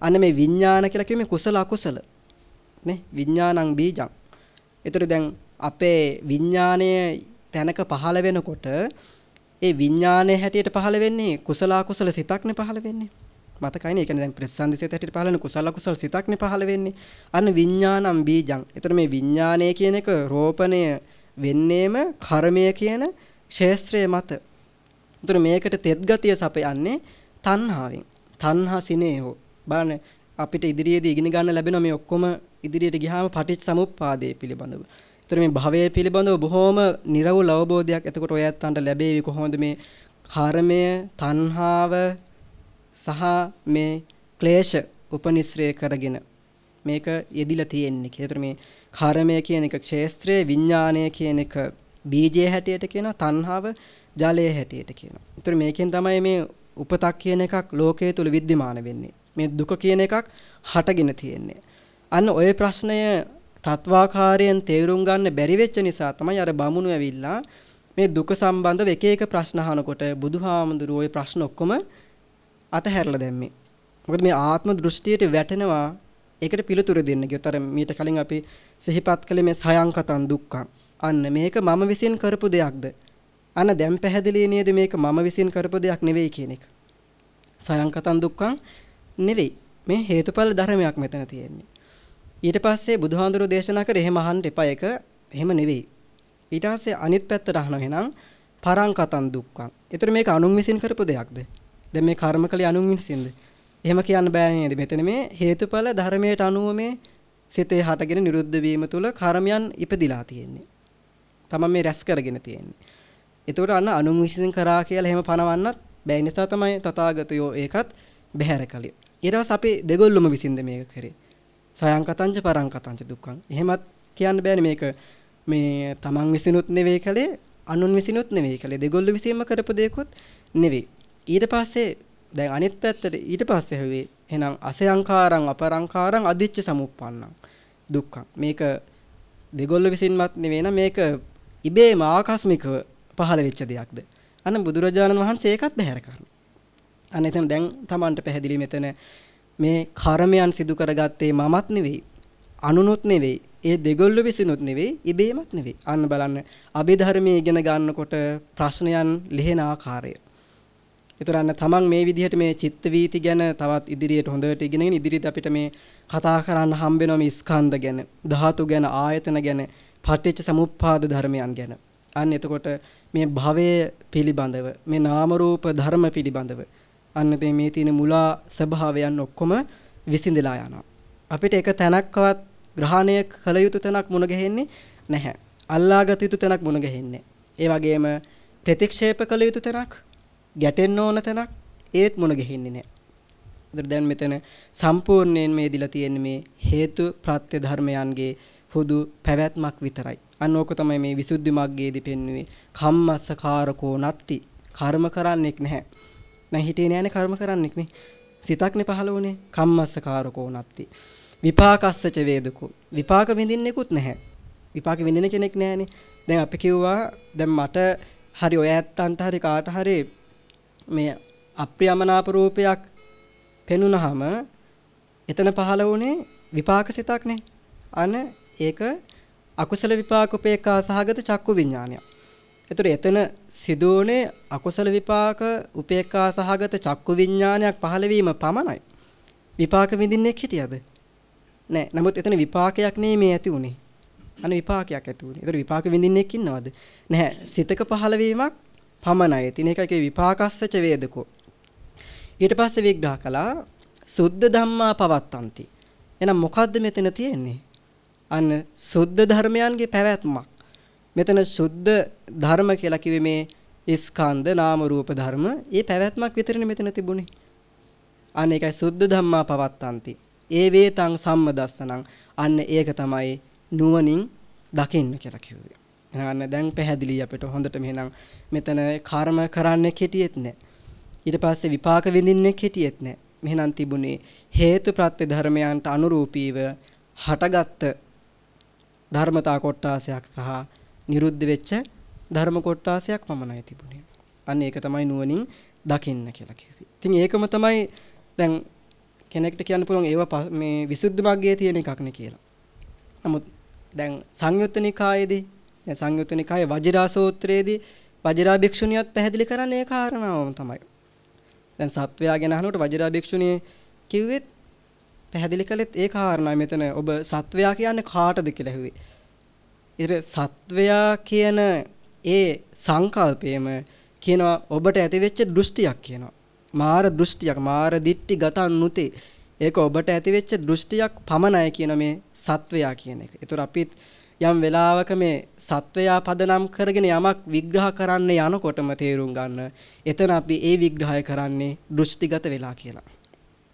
අන්න මේ විඥාන කියලා කියන්නේ කුසල අකුසල. නේ විඥානං බීජං. ඒතර දැන් අපේ විඥානය තැනක පහළ වෙනකොට ඒ විඥානයේ හැටියට පහළ වෙන්නේ කුසල අකුසල සිතක්නේ පහළ වෙන්නේ. මතකයිනේ. ඒ කියන්නේ දැන් ප්‍රසන්දිසිත හැටියට පහළ වෙන කුසල අකුසල සිතක්නේ පහළ වෙන්නේ. අන්න විඥානම් බීජං. එතකොට මේ විඥානය කියන එක රෝපණය වෙන්නේම කර්මය කියන ක්ෂේත්‍රය මත. එතකොට මේකට තෙත් ගතිය සපයන්නේ තණ්හාවෙන්. තණ්හා සිනේහෝ. බලන්න අපිට ඉදිරියේදී ඉගෙන ගන්න ලැබෙනවා මේ ඔක්කොම ඉදිරියට ගියාම පටිච්ච සමුප්පාදයේ පිළිබඳව. ඒතර මේ භවයේ පිළිබඳව බොහොම නිර්වුල් අවබෝධයක් එතකොට ඔය ඇත්තන්ට ලැබෙවි කොහොමද මේ කර්මය, තණ්හාව සහ මේ ක්ලේශ උපනිශ්‍රය කරගෙන මේක යෙදිලා තියෙන්නේ. ඒතර මේ කර්මය කියන එක ක්ෂේත්‍රයේ විඥානය කියන එක බීජයේ හැටියට කියනවා තණ්හාව ජලයේ හැටියට කියනවා. ඒතර මේකෙන් තමයි මේ උපතක් කියන එකක් ලෝකයේ තුල विद्यमान වෙන්නේ. මේ දුක කියන එකක් හටගෙන තියෙන්නේ. අන්න ওই ප්‍රශ්නය තත්වාකාරයෙන් තේරුම් ගන්න බැරි වෙච්ච නිසා තමයි අර බමුණු ඇවිල්ලා මේ දුක සම්බන්ධව එක එක ප්‍රශ්න අහනකොට බුදුහාමුදුරුවෝ ওই ප්‍රශ්න ඔක්කොම අතහැරලා දැම්මේ. මොකද මේ ආත්ම දෘෂ්ටියට වැටෙනවා ඒකට පිළිතුරු දෙන්න ගියොත් අර මීට කලින් අපි සිහිපත් කළේ මේ සයන්කතන් දුක්ඛං. අන්න මේක මම විසින් කරපු දෙයක්ද? අන්න දැන් පැහැදිලි නේද මේක මම විසින් කරපු දෙයක් නෙවෙයි කියන එක. සයන්කතන් දුක්ඛං නෙවෙයි. මේ හේතුඵල ධර්මයක් මෙතන තියෙන්නේ. ඊට පස්සේ බුදුහාඳුරෝ දේශනා කර එහෙම අහන්න එපා ඒක එහෙම නෙවෙයි. ඊට පස්සේ අනිත් පැත්තට අහනවා එහෙනම් පරංකතන් දුක්ඛං. ඒතර මේක අනුන් විසින් කරපු දෙයක්ද? දැන් මේ කර්මකලිය අනුන් විසින්ද? එහෙම කියන්න බෑ නේද? මෙතන මේ හේතුඵල ධර්මයට අනුව මේ සිතේ හටගෙන නිරුද්ධ වීම තුල කර්මයන් ඉපදිලා තියෙන්නේ. තමයි මේ රැස් කරගෙන තියෙන්නේ. ඒතකොට අන්න අනුන් විසින් කරා කියලා එහෙම පනවන්නත් බැයි නිසා තමයි තථාගතයෝ ඒකත් බැහැර කළේ. ඊට පස්සේ අපි දෙගොල්ලොම විසින්ද මේක කරේ. සයන් කතංච පරං කතංච දුක්ඛං. එහෙමත් කියන්න බෑනේ මේක මේ තමන් විසිනුත් නෙවෙයි කලේ අනුන් විසිනුත් නෙවෙයි කලේ දෙගොල්ලෝ විසින්ම කරපු දෙයක්වත් නෙවෙයි. ඊට පස්සේ දැන් අනිත් පැත්තට ඊට පස්සේ හුවේ එහෙනම් අසයංකාරං අපරංකාරං අදිච්ච සමුප්පන්නං දුක්ඛං. මේක දෙගොල්ල විසින්මත් නෙවෙයි නම් මේක ඉබේම ආකස්මිකව පහළ වෙච්ච දෙයක්ද. අන්න බුදුරජාණන් වහන්සේ ඒකත් බැහැර කරනවා. අන්න එතන දැන් Tamanට පැහැදිලි මෙතන මේ කර්මයන් සිදු කරගත්තේ මමත් නෙවෙයි අනුනුත් නෙවෙයි ඒ දෙගොල්ල විසිනුත් නෙවෙයි ඉබේමත් නෙවෙයි අන්න බලන්න අභිධර්මයේ ඉගෙන ගන්නකොට ප්‍රශ්නයන් ලිහෙන ආකාරය ඒතරන්න තමන් මේ විදිහට මේ චිත්ත වීති ගැන තවත් ඉදිරියට හොඳට ඉගෙනගෙන ඉදිරියට අපිට මේ කතා කරන්න හම්බ වෙනවා මේ ස්කන්ධ ගැන ධාතු ගැන ආයතන ගැන පටිච්ච සමුප්පාද ධර්මයන් ගැන අන්න එතකොට මේ භවය පිළිබඳව මේ නාම රූප ධර්ම පිළිබඳව අන්න මේ තියෙන මුලා ස්වභාවයන් ඔක්කොම විසිඳලා යනවා. අපිට එක තැනක්වත් ග්‍රහණය කළ යුතු තැනක් මුණ ගැහෙන්නේ නැහැ. අල්ලාගත යුතු තැනක් මුණ ගැහෙන්නේ. ඒ වගේම ප්‍රතික්ෂේප කළ යුතු තැනක් ගැටෙන්න ඕන තැනක් ඒත් මුණ ගැහෙන්නේ නැහැ. ඒතර දැන් මෙතන සම්පූර්ණයෙන් මේ දිලා තියෙන්නේ මේ හේතු ප්‍රත්‍ය ධර්මයන්ගේ හුදු පැවැත්මක් විතරයි. අන්න ඕක තමයි මේ විසුද්ධි මග්ගයේදී පෙන්වුවේ. කම්මස්ස කාරකෝ නත්ති. කර්ම කරන්නෙක් නැහැ. දැන් හිතේ නෑනේ කර්ම කරන්නෙක් නේ. සිතක්නේ පහළ වුණේ. කම්මස්ස කාරකෝ නත්ති. විපාකස්සච වේදකෝ. විපාක විඳින්නෙකුත් නැහැ. විපාක විඳින කෙනෙක් නැහැනේ. දැන් අපි කිව්වා දැන් මට හරි ඔය ඇත්තන්ට හරි කාට හරි මේ අප්‍රියමනාප රූපයක් පෙනුනහම එතන පහළ වුණේ විපාක සිතක්නේ. අන ඒක අකුසල විපාක උපේක්ඛා සහගත චක්කු විඥානයක්. ඒතර එතන සිදුවුනේ අකුසල විපාක උපේක්ඛා සහගත චක්කු විඥානයක් පහළ වීම පමණයි. විපාක විඳින්නෙක් හිටියද? නෑ. නමුත් එතන විපාකයක් නෙමෙයි මේ ඇති උනේ. අන විපාකයක් ඇති උනේ. ඒතර විපාක විඳින්නෙක් ඉන්නවද? නැහැ. සිතක පහළ වීමක් පමණයි. තින එකකේ විපාකස්සච වේදකෝ. ඊට පස්සේ විග්‍රහ කළා සුද්ධ ධම්මා පවත්තಂತಿ. එහෙනම් මොකද්ද මෙතන තියෙන්නේ? අන්න සුද්ධ ධර්මයන්ගේ පැවැත්මක්. මෙතන සුද්ධ ධර්ම කියලා කිව්වේ මේ ස්කන්ධ නාම රූප ධර්ම. ඒ පැවැත්මක් විතරනේ මෙතන තිබුණේ. අන්න ඒකයි සුද්ධ ධම්මා පවත්තಂತಿ. ඒ වේතං සම්මදස්සනං අන්න ඒක තමයි නුවණින් දකින්න කියලා කිව්වේ. එහෙනම් දැන් පැහැදිලි අපිට හොඳට මෙහෙනම් මෙතන කර්ම කරන්න කෙටියෙත් නැහැ. ඊට පස්සේ විපාක විඳින්නේ කෙටියෙත් නැහැ. මෙහෙනම් තිබුණේ හේතු ප්‍රත්‍ය ධර්මයන්ට අනුරූපීව හටගත්ත ධර්මතා කොටාසයක් සහ නිරුද්ධ වෙච්ච ධර්ම කොටාසයක් පමණයි තිබුණේ. අන්න ඒක තමයි නුවණින් දකින්න කියලා කිව්වේ. ඉතින් ඒකම තමයි දැන් කෙනෙක්ට කියන්න පුළුවන් ඒව මේ විසුද්ධි මාර්ගයේ තියෙන එකක් නේ කියලා. නමුත් දැන් සංයුත්ත නිකායේදී දැන් සංයුත්ත නිකායේ වජිරා සූත්‍රයේදී වජිරා භික්ෂුණියත් පැහැදිලි කරන්නේ ඒ කාරණාවම තමයි. දැන් සත්වයා ගැන අහනකොට වජිරා භික්ෂුණිය කිව්වෙත් පැහැදිලි කළෙත් ඒ කාරණා මෙතන ඔබ සත්වයා කියන්නේ කාටද කියලා ඇහුවේ. ඉතින් සත්වයා කියන ඒ සංකල්පයම කියනවා ඔබට ඇතිවෙච්ච දෘෂ්ටියක් කියනවා. මාර දෘෂ්ටියක් මාර දිට්ටි ගතන් නුතේ. ඒක ඔබට ඇතිවෙච්ච දෘෂ්ටියක් පමණයි කියන මේ සත්වයා කියන එක. ඒතර අපිත් යම් වෙලාවක මේ සත්වයා පදනම් කරගෙන යමක් විග්‍රහ කරන්න යනකොටම තේරුම් ගන්න. එතන අපි ඒ විග්‍රහය කරන්නේ දෘෂ්ටිගත වෙලා කියලා.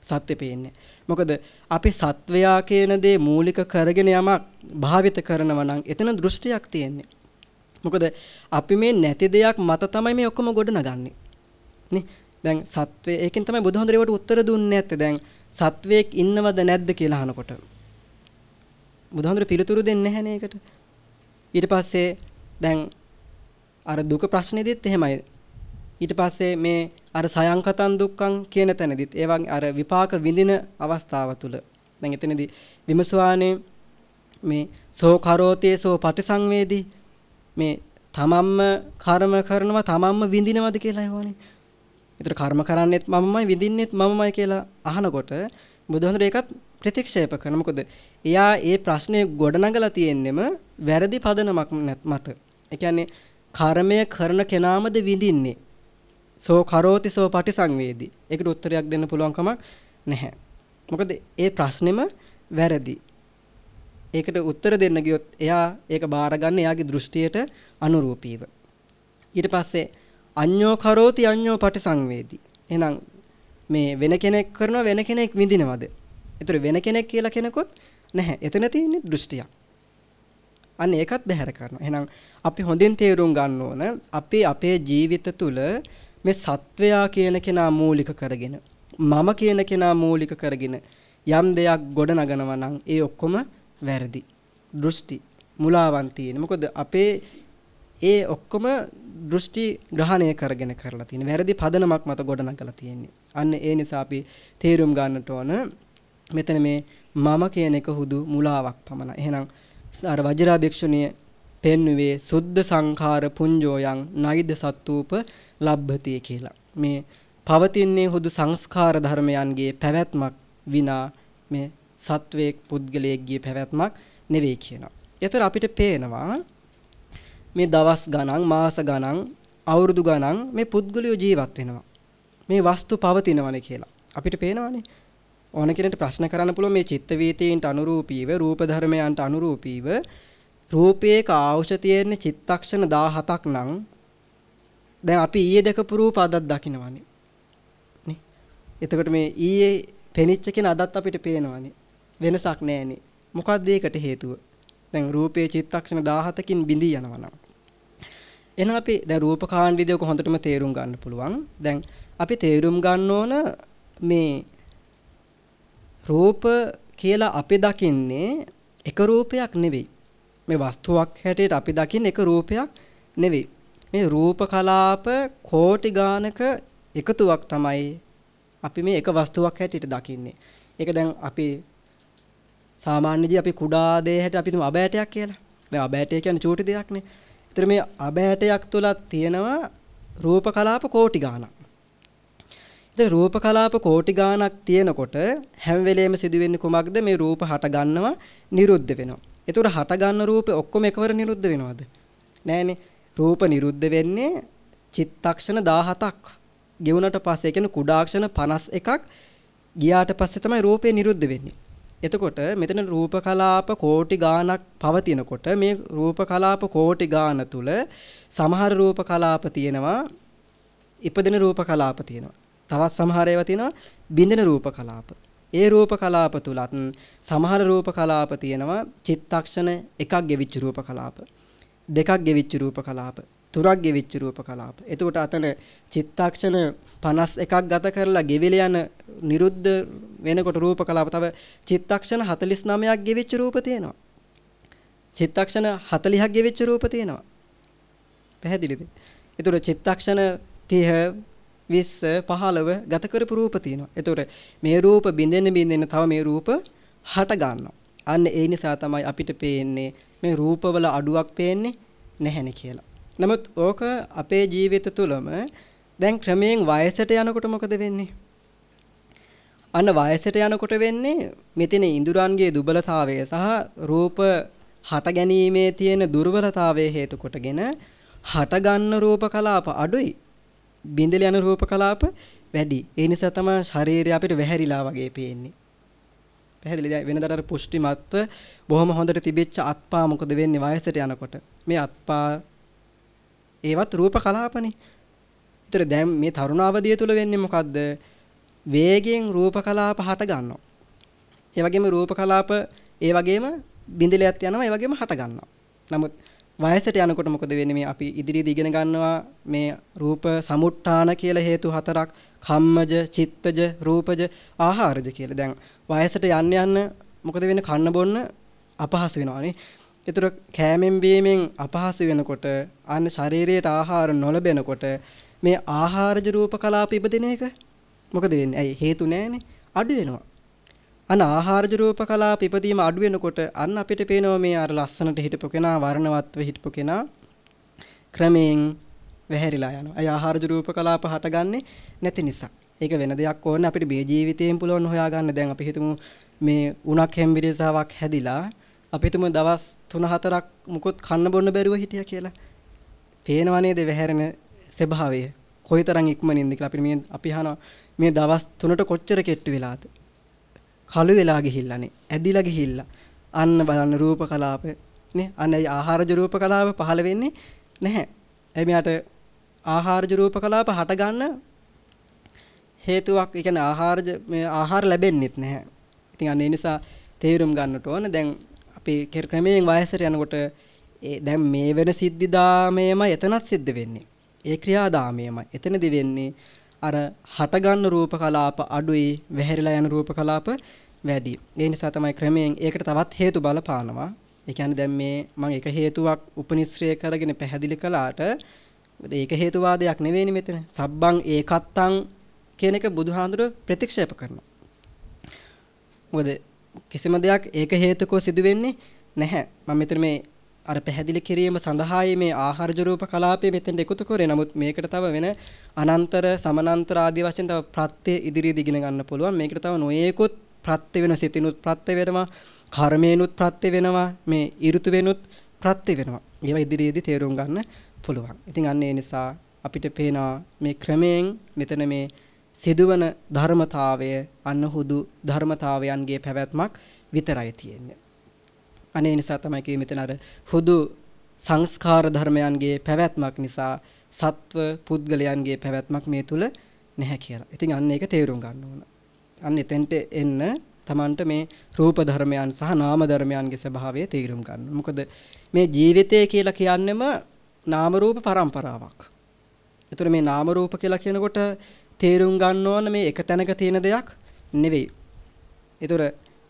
සත්‍ය පේන්නේ. මොකද අපි සත්වයා කියන දේ මූලික කරගෙන යමක් භාවිත කරනවා නම් එතන දෘෂ්ටියක් තියෙන්නේ. මොකද අපි මේ නැති දෙයක් මත තමයි මේ ඔක්කොම ගොඩනගන්නේ. නේ? දැන් සත්වයේ ඒකෙන් තමයි බුදුහාමුදුරේ ඒවට උත්තර දුන්නේ නැත්තේ. දැන් සත්වයක් ඉන්නවද නැද්ද කියලා අහනකොට. බුදුහාමුදුරේ පිළිතුරු දෙන්නේ නැහැ නේ ඒකට. ඊට පස්සේ දැන් අර දුක ප්‍රශ්නේදීත් එහෙමයි. ඊට පස්සේ මේ අර සයන්කතන් දුක්ඛං කියන තැනදිත් ඒ වගේ අර විපාක විඳින අවස්ථාව තුල දැන් එතනදී විමසවානේ මේ සෝ කරෝතේ සෝ පටිසංවේදී මේ තමන්ම කර්ම කරනවා තමන්ම විඳිනවද කියලා අහවනේ. ඒතර කර්ම කරන්නේත් මමමයි විඳින්නෙත් මමමයි කියලා අහනකොට බුදුහාමුදුරේ ඒකත් ප්‍රතික්ෂේප කරන මොකද එයා ඒ ප්‍රශ්නේ ගොඩනගලා තියෙන්නෙම වැරදි පදනමක් මත. ඒ කියන්නේ කර්මය කරන කෙනාමද විඳින්නේ සෝ කරෝති සෝ පටිසංවේදී. ඒකට උත්තරයක් දෙන්න පුළුවන් කමක් නැහැ. මොකද ඒ ප්‍රශ්නෙම වැරදි. ඒකට උත්තර දෙන්න ගියොත් එයා ඒක බාරගන්න එයාගේ දෘෂ්ටියට අනුරූපීව. ඊට පස්සේ අඤ්ඤෝ කරෝති අඤ්ඤෝ පටිසංවේදී. එහෙනම් මේ වෙන කෙනෙක් කරනවා වෙන කෙනෙක් විඳිනවද? ඒතර වෙන කෙනෙක් කියලා කෙනෙකුත් නැහැ. එතන තියෙන්නේ දෘෂ්ටියක්. අන්න ඒකත් බැහැර කරනවා. එහෙනම් අපි හොඳින් තේරුම් ගන්න ඕන අපි අපේ ජීවිත තුළ මේ සත්වයා කියන කෙනා මූලික කරගෙන මම කියන කෙනා මූලික කරගෙන යම් දෙයක් ගොඩනගනවා නම් ඒ ඔක්කොම වැරදි. දෘෂ්ටි මුලාවන් තියෙන. මොකද අපේ ඒ ඔක්කොම දෘෂ්ටි ග්‍රහණය කරගෙන කරලා තියෙන. වැරදි පදනමක් මත ගොඩනගලා තියෙන්නේ. අන්න ඒ නිසා අපි තේරුම් ගන්නට ඕන මෙතන මේ මම කියන එක හුදු මුලාවක් පමණයි. එහෙනම් අර වජිරා භික්ෂුණිය පෙන්නුවේ සුද්ධ සංඛාර පුඤ්ජෝයන් නයිද සත්තුප ලබ්භතිය කියලා. මේ පවතින්නේ හුදු සංස්කාර ධර්මයන්ගේ පැවැත්මක් විනා මේ සත්වයේ පුද්ගලයෙක්ගේ පැවැත්මක් නෙවෙයි කියනවා. ඒතර අපිට පේනවා මේ දවස් ගණන් මාස ගණන් අවුරුදු ගණන් මේ පුද්ගලයෝ ජීවත් වෙනවා. මේ වස්තු පවතිනවනේ කියලා. අපිට පේනවනේ. ඕන කෙනෙක්ට ප්‍රශ්න කරන්න පුළුවන් මේ චිත්ත වීතීන්ට අනුරූපීව රූප ධර්මයන්ට අනුරූපීව රූපයක අවශ්‍ය තියෙන චිත්තක්ෂණ 17ක් නම් දැන් අපි ඊයේ දැකපු රූප අදත් දකින්නවනේ. නේ? එතකොට මේ ඊයේ පෙනිච්ච කෙන අදත් අපිට පේනවනේ. වෙනසක් නැහැනේ. මොකක්ද ඒකට හේතුව? දැන් රූපයේ චිත්තක්ෂණ 17කින් බිඳී යනවා නම්. එහෙනම් අපි දැන් රූප කාණ්ඩිදී ඔක හොඳටම තේරුම් ගන්න පුළුවන්. දැන් අපි තේරුම් ගන්න ඕන මේ රූප කියලා අපි දකින්නේ එක රූපයක් නෙවෙයි. මේ වස්තුවක් හැටියට අපි දකින්නේ එක රූපයක් නෙවෙයි. මේ රූප කලාප කෝටි ගානක එකතුවක් තමයි අපි මේ එක වස්තුවක් හැටියට දකින්නේ. ඒක දැන් අපි සාමාන්‍යදී අපි කුඩා දේ හැට අපි තුමු අබෑටයක් කියලා. දැන් අබෑටය කියන්නේ චූටි දෙයක් නේ. ඒතර මේ අබෑටයක් තුල තියෙනවා රූප කලාප කෝටි ගාණක්. ඉතින් රූප කලාප කෝටි ගාණක් තියෙනකොට හැම වෙලෙම සිදුවෙන්නේ කුමක්ද මේ රූප හට ගන්නවා නිරුද්ධ වෙනවා. ඒතර හට ගන්න රූපේ ඔක්කොම එකවර නිරුද්ධ වෙනවද? නෑනේ. රූප නිරුද්ධ වෙන්නේ චිත්තක්ෂණ 17ක්. ගෙවුනට පස්සේ ඒ කියන්නේ කුඩාක්ෂණ 51ක් ගියාට පස්සේ තමයි රූපේ නිරුද්ධ වෙන්නේ. එතකොට මෙතන රූප කලාප කෝටි ගාණක් පවතිනකොට මේ රූප කලාප කෝටි ගාණ තුල සමහර රූප කලාප තියෙනවා ඉපදෙන රූප කලාප තියෙනවා. තවත් සමහර ඒවා තියෙනවා බින්දෙන රූප කලාප. ඒ රූප කලාප තුලත් සමහර රූප කලාප තියෙනවා චිත්තක්ෂණ එකක් ගෙවිච්ච රූප කලාප. දෙකක් ගෙවිච්ච රූප කලාප. තුරක් ගෙවිච්ච රූප කලාප. එතකොට අතන චිත්තක්ෂණ 51ක් ගත කරලා ගෙවිල යන නිරුද්ධ වෙනකොට රූප කලාප තව චිත්තක්ෂණ 49ක් ගෙවිච්ච රූප තියෙනවා. චිත්තක්ෂණ 40ක් ගෙවිච්ච රූප තියෙනවා. පැහැදිලිද? එතකොට චිත්තක්ෂණ 30 20 15 ගත කරපු රූප තියෙනවා. එතකොට මේ රූප බින්දෙන්න බින්දෙන්න තව මේ රූප හට ගන්නවා. අන්න ඒ නිසා තමයි අපිට පේන්නේ මේ රූපවල අඩුවක් පේන්නේ නැහැනේ කියලා. නමුත් ඕක අපේ ජීවිත තුළම දැන් ක්‍රමයෙන් වයසට යනකොට මොකද වෙන්නේ? අන්න වයසට යනකොට වෙන්නේ මෙතන ඉඳුරන්ගේ දුබලතාවය සහ රූප හට ගැනීමේ තියෙන දුර්වලතාවය හේතු කොටගෙන හට ගන්න රූප කලාප අඩුයි. බින්දල යන රූප කලාප වැඩි. ඒ නිසා තමයි ශරීරය අපිට වැහැරිලා වගේ පේන්නේ. පැහැදිලිද? වෙනදාට පුෂ්ටිමත්ව බොහොම හොඳට තිබෙච්ච අත්පා මොකද වෙන්නේ වයසට යනකොට? මේ අත්පා ඒවත් රූප කලාපනේ. ඒතර දැන් මේ තරුණාවදිය තුල වෙන්නේ මොකද්ද? වේගයෙන් රූප කලාප හට ගන්නවා. ඒ වගේම රූප කලාප ඒ වගේම බිඳලයක් යනවා ඒ වගේම හට ගන්නවා. නමුත් වයසට යනකොට මොකද වෙන්නේ මේ අපි ඉදිරියේදී ඉගෙන ගන්නවා මේ රූප සමුට්ඨාන කියලා හේතු හතරක් කම්මජ චිත්තජ රූපජ ආහාරජ කියලා. දැන් වයසට යන්න යන්න මොකද වෙන්නේ කන්න බොන්න අපහසු වෙනවානේ. ඒතර කෑමෙන් බීමෙන් අපහසු වෙනකොට අන්න ශරීරයට ආහාර නොලැබෙනකොට මේ ආහාරජ රූප කලාප ඉපදින එක මොකද වෙන්නේ? ඇයි හේතු නැහැනේ. අඩු වෙනවා. අන්න ආහාරජ රූප කලාප ඉපදීම අඩු වෙනකොට අන්න අපිට පේනවා මේ අර ලස්සනට හිටපු කෙනා වර්ණවත්ව හිටපු කෙනා ක්‍රමයෙන් වැහැරිලා යනවා. අය ආහාරජ රූප කලාප හටගන්නේ නැති නිසා. ඒක වෙන දෙයක් ඕනේ අපිට මේ ජීවිතයෙන් පුළුවන් හොයාගන්න. දැන් අපි හිතමු මේ උණක් හැම්බිරිසාවක් හැදිලා අපි හිතමු දවස් 3-4ක් මුකුත් කන්න බොන්න බැරුව හිටියා කියලා. පේනව නේද වැහැරෙන ස්වභාවය. කොයිතරම් ඉක්මනින්ද කියලා අපි මේ අපි අහනවා මේ දවස් 3ට කොච්චර කෙට්ටු වෙලාද? කළු වෙලා ගිහිල්ලානේ. ඇදිලා ගිහිල්ලා. අන්න බලන්න රූප කලාප නේ. අන්න ඒ ආහාරජ රූප කලාප පහළ වෙන්නේ නැහැ. එයි මෙයාට ආහාරජ රූප කලාප හට ගන්න හේතුවක් ඒ කියන්නේ ආහාරජ මේ ආහාර ලැබෙන්නෙත් නැහැ. ඉතින් අන්න ඒ නිසා තේරුම් ගන්නට ඕන දැන් අපි ක්‍රමයෙන් වයසට යනකොට දැන් මේ වෙන සිද්ධිදාමයම එතනත් සිද්ධ වෙන්නේ. ඒ ක්‍රියාදාමයමයි. එතනදි වෙන්නේ අර හටගන්න රූප කලාප අඩුයි, වැහැරිලා යන රූප කලාප වැඩි. ඒ නිසා තමයි ක්‍රමයෙන් ඒකට තවත් හේතු බලපානවා. ඒ කියන්නේ දැන් මේ මම එක හේතුවක් උපනිශ්‍රය කරගෙන පැහැදිලි කළාට ඒක හේතුවාදයක් නෙවෙයිනේ මෙතන. සබ්බං ඒකත්තං කියන එක බුදුහාඳුර ප්‍රතික්ෂේප කරනවා. මොකද කිසිම දෙයක් ඒක හේතුකව සිදු වෙන්නේ නැහැ. මම මෙතන මේ අර පැහැදිලි කිරීම සඳහායි මේ ආහාරජ රූප කලාපය මෙතෙන්ට එකතු කරේ. නමුත් මේකට තව වෙන අනන්තර සමානන්තර ආදී වශයෙන් තව ප්‍රත්‍ය ඉදිරියේදී ඉගෙන ගන්න පුළුවන්. මේකට තව නොයේකුත් ප්‍රත්‍ය වෙන සිතිනුත් ප්‍රත්‍ය වෙනවා. කර්මේනුත් ප්‍රත්‍ය වෙනවා. මේ ඍතු වෙනුත් ප්‍රත්‍ය වෙනවා. ඒවා ඉදිරියේදී තේරුම් ගන්න පුළුවන්. ඉතින් අන්න ඒ නිසා අපිට පේනවා මේ ක්‍රමයෙන් මෙතන මේ සිදුවන ධර්මතාවය අන්න හුදු ධර්මතාවයන්ගේ පැවැත්මක් විතරයි තියෙන්නේ. අනේ නිසා තමයි කියේ මෙතන අර හුදු සංස්කාර ධර්මයන්ගේ පැවැත්මක් නිසා සත්ව පුද්ගලයන්ගේ පැවැත්මක් මේ තුල නැහැ කියලා. ඉතින් අන්න ඒක තේරුම් ගන්න ඕන. අන්න එතෙන්ට එන්න Tamanට මේ රූප ධර්මයන් සහ නාම ධර්මයන්ගේ ස්වභාවය තේරුම් ගන්න. මොකද මේ ජීවිතය කියලා කියන්නෙම නාම රූප පරම්පරාවක්. ඒතර මේ නාම රූප කියලා කියනකොට තේරුම් ගන්න ඕන මේ එක තැනක තියෙන දෙයක් නෙවෙයි. ඒතර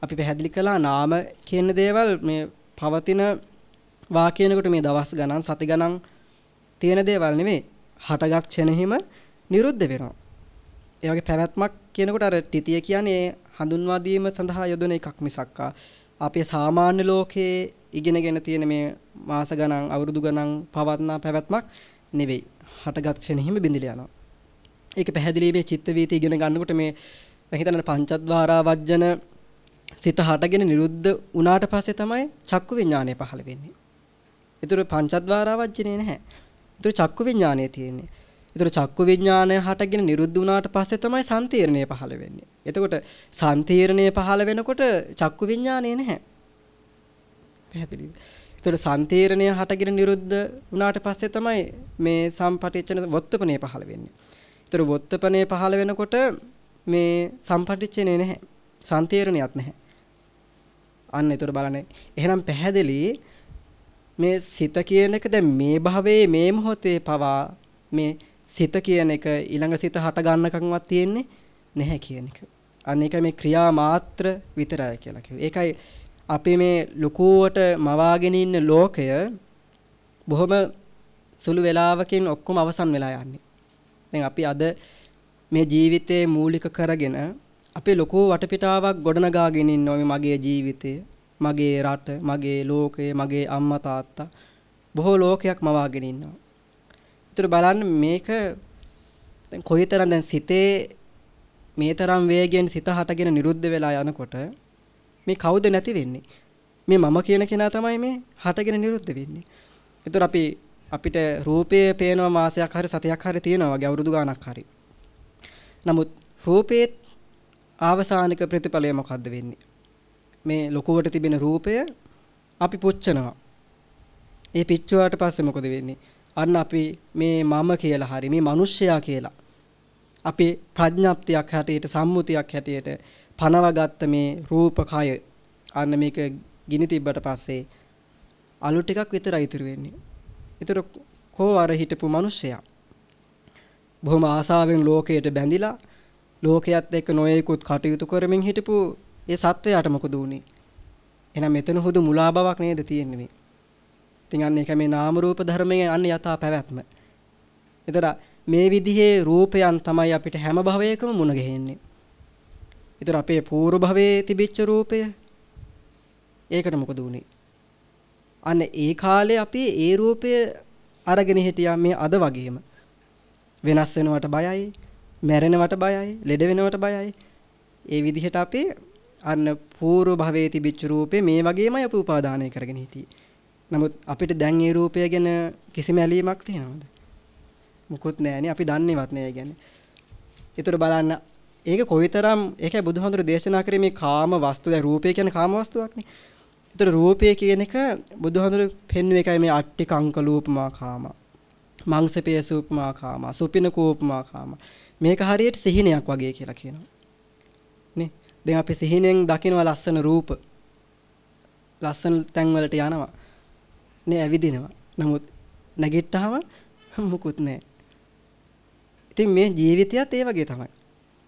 අපි පැහැදිලි කළා නාම කියන දේවල් මේ පවතින වා කියනකොට මේ දවස් ගණන් සති ගණන් තියෙන දේවල් නෙමෙයි. හටගත් ක්ෂණෙහිම නිරුද්ධ වෙනවා. ඒ වගේ පැවැත්මක් කියනකොට අර තිතිය කියන්නේ හඳුන්වා දීම සඳහා යොදන එකක් මිසක්කා අපේ සාමාන්‍ය ලෝකයේ ඉගෙනගෙන තියෙන මේ මාස ගණන් අවුරුදු ගණන් පවත්නා පැවැත්මක් නෙවෙයි. හටගත් ක්ෂණෙහිම බිඳිලා යනවා. ඒක පැහැදිලි මේ චිත්ත වීති ඉගෙන ගන්නකොට මේ දැන් හිතන්න පංචද්වාරා වජ්ජන සිත හටගෙන නිරුද්ධ වුණාට පස්සේ තමයි චක්කු විඥානය පහළ වෙන්නේ. ඒතර පංචද්වාරා වජ්ජනේ නැහැ. ඒතර චක්කු විඥානය තියෙන්නේ. ඒතර චක්කු විඥානය හටගෙන නිරුද්ධ වුණාට පස්සේ තමයි සම්තීර්ණය පහළ වෙන්නේ. එතකොට සම්තීර්ණය පහළ වෙනකොට චක්කු විඥානය නැහැ. පැහැදිලිද? ඒතර සම්තීර්ණය හටගෙන නිරුද්ධ වුණාට පස්සේ තමයි මේ සම්පටිච්ඡන වොත්තපනේ පහළ වෙන්නේ. ඒතර වොත්තපනේ පහළ වෙනකොට මේ සම්පටිච්ඡනේ නැහැ. සම්තීර්ණයක් නැහැ. අන්න ඒතර බලන්න. එහෙනම් පැහැදිලි මේ සිත කියන එක දැන් මේ භවයේ මේ මොහොතේ පවා මේ සිත කියන එක ඊළඟ සිත හට ගන්නකම්වත් තියෙන්නේ නැහැ කියන එක. අන්න ඒක මේ ක්‍රියා මාත්‍ර විතරයි කියලා කිව්වේ. ඒකයි අපි මේ ලකුවට මවාගෙන ඉන්න ලෝකය බොහොම සුළු වේලාවකින් ඔක්කොම අවසන් වෙලා යන්නේ. දැන් අපි අද මේ ජීවිතේ මූලික කරගෙන අපේ ලොකු වටපිටාවක් ගොඩනගාගෙන ඉන්නවා මගේ ජීවිතය, මගේ රට, මගේ ලෝකය, මගේ අම්මා තාත්තා බොහෝ ලෝකයක් මවාගෙන ඉන්නවා. ඒතර බලන්න මේක දැන් කොයිතරම් දැන් සිතේ මේ තරම් වේගයෙන් සිත හටගෙන නිරුද්ධ වෙලා යනකොට මේ කවුද නැති වෙන්නේ? මේ මම කියන කෙනා තමයි මේ හටගෙන නිරුද්ධ වෙන්නේ. ඒතර අපි අපිට රූපය පේනවා මාසයක් හරි සතයක් හරි තියෙනවා වගේ අවුරුදු ගාණක් හරි. නමුත් රූපේ ආවසානික ප්‍රතිඵලය මොකද්ද වෙන්නේ? මේ ලොකුවට තිබෙන රූපය අපි පුච්චනවා. ඒ පිච්චුවාට පස්සේ මොකද වෙන්නේ? අන්න අපි මේ මම කියලා හරි මේ මිනිස්සයා කියලා අපි ප්‍රඥාප්තියක් හැටියට සම්මුතියක් හැටියට පනවගත්ත මේ රූපකය අන්න මේක ගිනි තිබ්බට පස්සේ අලු ටිකක් විතරයි ඉතුරු වෙන්නේ. ඒතර කෝ අර හිටපු මිනිස්සයා බොහොම ආසාවෙන් ලෝකයට බැඳිලා ලෝකයේත් එක්ක නොයෙකුත් කටයුතු කරමින් හිටපු ඒ සත්වයාට මොකද වුනේ? එහෙනම් මෙතන හුදු මුලා බවක් නේද තියෙන්නේ මේ. ඉතින් අන්න ඒක මේ නාම රූප ධර්මයේ අන්න යථා පැවැත්ම. ඒතර මේ විදිහේ රූපයන් තමයි අපිට හැම භවයකම මුණ ගැහෙන්නේ. ඒතර අපේ పూర్ව භවයේ තිබිච්ච රූපය ඒකට මොකද වුනේ? අන්න ඒ කාලේ අපි ඒ රූපය අරගෙන හිටියා මේ අද වගේම. වෙනස් වෙනවට බයයි, මැරෙනවට බයයි, ලෙඩ වෙනවට බයයි. ඒ විදිහට අපි අන්න పూర్ව භවයේ තිබිච්ච රූපේ මේ වගේමයි අපි උපාදානය කරගෙන හිටියේ. නමුත් අපිට දැන් ඒ රූපය ගැන කිසිම ඇලීමක් තියෙනවද? මුකුත් නැහැනේ. අපි දන්නේවත් නෑ ඒ ගැන. ඒතර බලන්න ඒක කොයිතරම් ඒකයි බුදුහාමුදුරු දේශනා කරේ මේ කාම වස්තු දැන් රූපය කියන්නේ කාම වස්තුවක්නේ. ඒතර රූපය කියන එක බුදුහාමුදුරු පෙන්වුව එකයි මේ අට්ටි කංකලූපමා කාම. මංසපේසූපමා කාම. සුපිනකූපමා කාම. මේක හරියට සිහිනයක් වගේ කියලා කියනවා. නේ? දැන් අපි සිහිනෙන් දකිනවා ලස්සන රූප. ලස්සන තැන් වලට යනවා. නේ ඇවිදිනවා. නමුත් නැගිට්ටාම මුකුත් නැහැ. ඉතින් මේ ජීවිතයත් ඒ වගේ තමයි.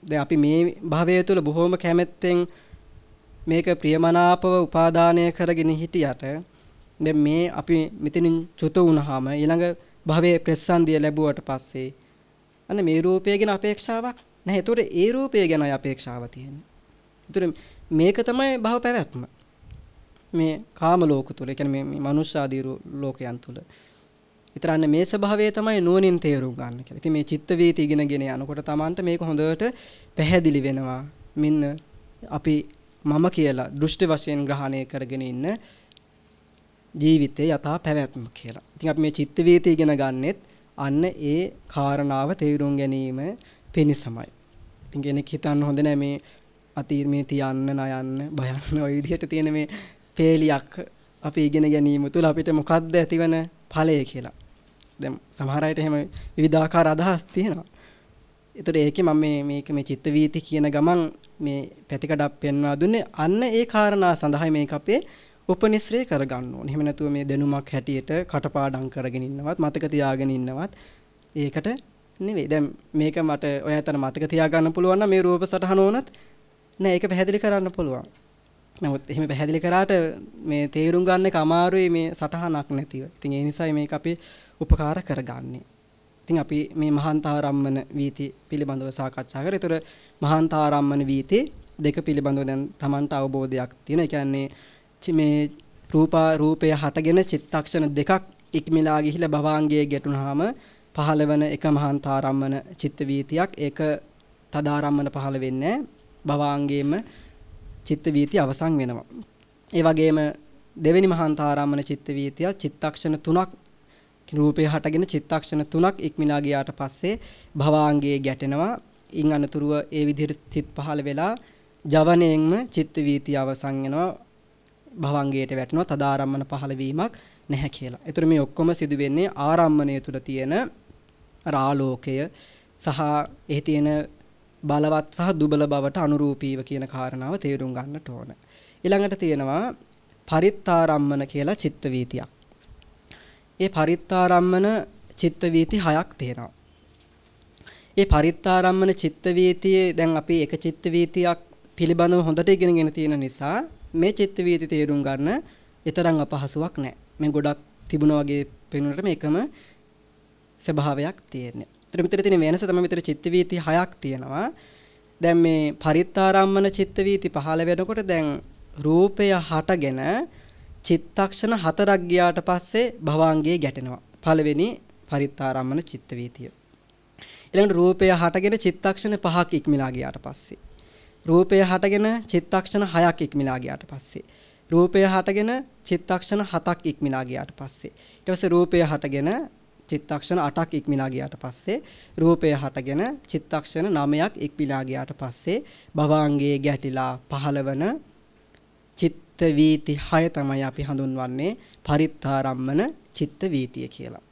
දැන් අපි මේ භවය තුළ බොහොම කැමැත්තෙන් මේක ප්‍රියමනාපව උපාදානය කරගෙන හිටියට දැන් මේ අපි මෙතනින් චුත වුණාම ඊළඟ භවයේ ප්‍රසන්දිය ලැබුවට පස්සේ අන්න මේ රූපය ගැන අපේක්ෂාවක් නැහැ. ඒතකොට ඒ රූපය ගැනයි අපේක්ෂාව තියෙන්නේ. ඒතර මේක තමයි භව පැවැත්ම. මේ කාම ලෝක තුල, ඒ කියන්නේ මේ මනුෂ්‍ය ආදී ලෝකයන් තුල. විතරන්නේ මේ ස්වභාවය තමයි නුවණින් තේරුම් ගන්න කියලා. ඉතින් මේ චිත්ත වීති ඉගෙනගෙන යනකොට Tamanට මේක හොඳට පැහැදිලි වෙනවා. මෙන්න අපි මම කියලා දෘෂ්ටි වශයෙන් ග්‍රහණය කරගෙන ඉන්න ජීවිතේ යථා පැවැත්ම කියලා. ඉතින් අපි මේ චිත්ත වීති ඉගෙන ගන්නෙත් අන්න ඒ කාරණාව තේරුම් ගැනීම පිණිසමයි. ඉතින් කෙනෙක් හිතන්න හොඳ නැහැ මේ අතීත මේ තියන්න නයන්න බයන්න ওই විදිහට තියෙන මේ පේලියක් අපි ඉගෙන ගැනීම තුළ අපිට මොකද්ද ඇතිවන ඵලය කියලා. දැන් සමහර අයට එහෙම විවිධාකාර අදහස් තියෙනවා. ඒතර ඒකේ මම මේ මේක මේ චිත්ත වීති කියන ගමන් මේ පැතිකඩක් පෙන්වා දුන්නේ අන්න ඒ කාරණා සඳහා මේක අපේ උපනිශ්‍රේ කරගන්න ඕනේ. එහෙම නැතුව මේ දැනුමක් හැටියට කටපාඩම් කරගෙන ඉන්නවත් මතක තියාගෙන ඉන්නවත් ඒකට නෙවෙයි. දැන් මේක මට ඔය අතන මතක තියාගන්න පුළුවන් නම් මේ රූප සටහන ඕනත් නෑ ඒක පැහැදිලි කරන්න පුළුවන්. නමුත් එහෙම පැහැදිලි කරාට මේ තේරුම් ගන්න එක අමාරුයි මේ සටහනක් නැතිව. ඉතින් ඒ නිසායි මේක අපි උපකාර කරගන්නේ. ඉතින් අපි මේ මහාන්තාරම්මන වීති පිළිබඳව සාකච්ඡා කරා. ඒතර මහාන්තාරම්මන වීති දෙක පිළිබඳව දැන් Tamanට අවබෝධයක් තියෙනවා. ඒ කියන්නේ මේ රූපා රූපය හටගෙන චිත්තක්ෂණ දෙකක් ඉක්මලා ගිහිලා භවාංගයේ ගැටුනහම පහළවන එක මහාන්තාරම්මන චිත්ත වීතියක් ඒක තදාරම්මන පහළ වෙන්නේ භවාංගයේම චිත්ත වීතිය අවසන් වෙනවා. ඒ වගේම දෙවෙනි මහාන්තාරම්මන චිත්ත වීතිය චිත්තක්ෂණ තුනක් රූපේ හටගෙන චිත්තක්ෂණ තුනක් ඉක්මලා ගියාට පස්සේ භවාංගයේ ගැටෙනවා. ඉන් අනතුරුව ඒ විදිහට සිත් පහළ වෙලා ජවණයෙන්ම චිත්ත වීතිය අවසන් වෙනවා. භවංගයට වැටෙනවා තදාරම්මන පහළ වීමක් නැහැ කියලා. ඒතර මේ ඔක්කොම සිදු වෙන්නේ ආරම්මණය තුල තියෙන රාලෝකය සහ එහි තියෙන බලවත් සහ දුබල බවට අනුරූපීව කියන කාරණාව තේරුම් ගන්නට ඕන. ඊළඟට තියෙනවා පරිත්තාරම්මන කියලා චිත්ත වීතියක්. ඒ පරිත්තාරම්මන චිත්ත වීති හයක් තියෙනවා. ඒ පරිත්තාරම්මන චිත්ත වීතියේ දැන් අපි එක චිත්ත වීතියක් පිළිබඳව හොඳට ඉගෙනගෙන තියෙන නිසා මේ චිත්ත වීති තේරුම් ගන්න ඊතරම් අපහසුයක් නැහැ. මේ ගොඩක් තිබුණා වගේ පෙනුනට මේකම ස්වභාවයක් තියෙන්නේ. ඒතර මෙතන තියෙන වෙනස තමයි මෙතන චිත්ත වීති හයක් තියෙනවා. දැන් මේ පරිත්තාරම්මන චිත්ත වීති පහළ වෙනකොට දැන් රූපය හටගෙන චිත්තක්ෂණ හතරක් ගියාට පස්සේ භවාංගයේ ගැටෙනවා. පළවෙනි පරිත්තාරම්මන චිත්ත වීතිය. ඊළඟට රූපය හටගෙන චිත්තක්ෂණ පහක් ඉක්මලා ගියාට පස්සේ රූපය හටගෙන චිත්තක්ෂණ 6ක් ඉක්මලා ගියාට පස්සේ රූපය හටගෙන චිත්තක්ෂණ 7ක් ඉක්මලා ගියාට පස්සේ ඊට පස්සේ රූපය හටගෙන චිත්තක්ෂණ 8ක් ඉක්මලා ගියාට පස්සේ රූපය හටගෙන චිත්තක්ෂණ 9ක් ඉක්මලා ගියාට පස්සේ භවාංගයේ ගැටිලා පහළවන චිත්ත වීති 6 තමයි අපි හඳුන්වන්නේ පරිත්තාරම්මන චිත්ත වීතිය කියලා.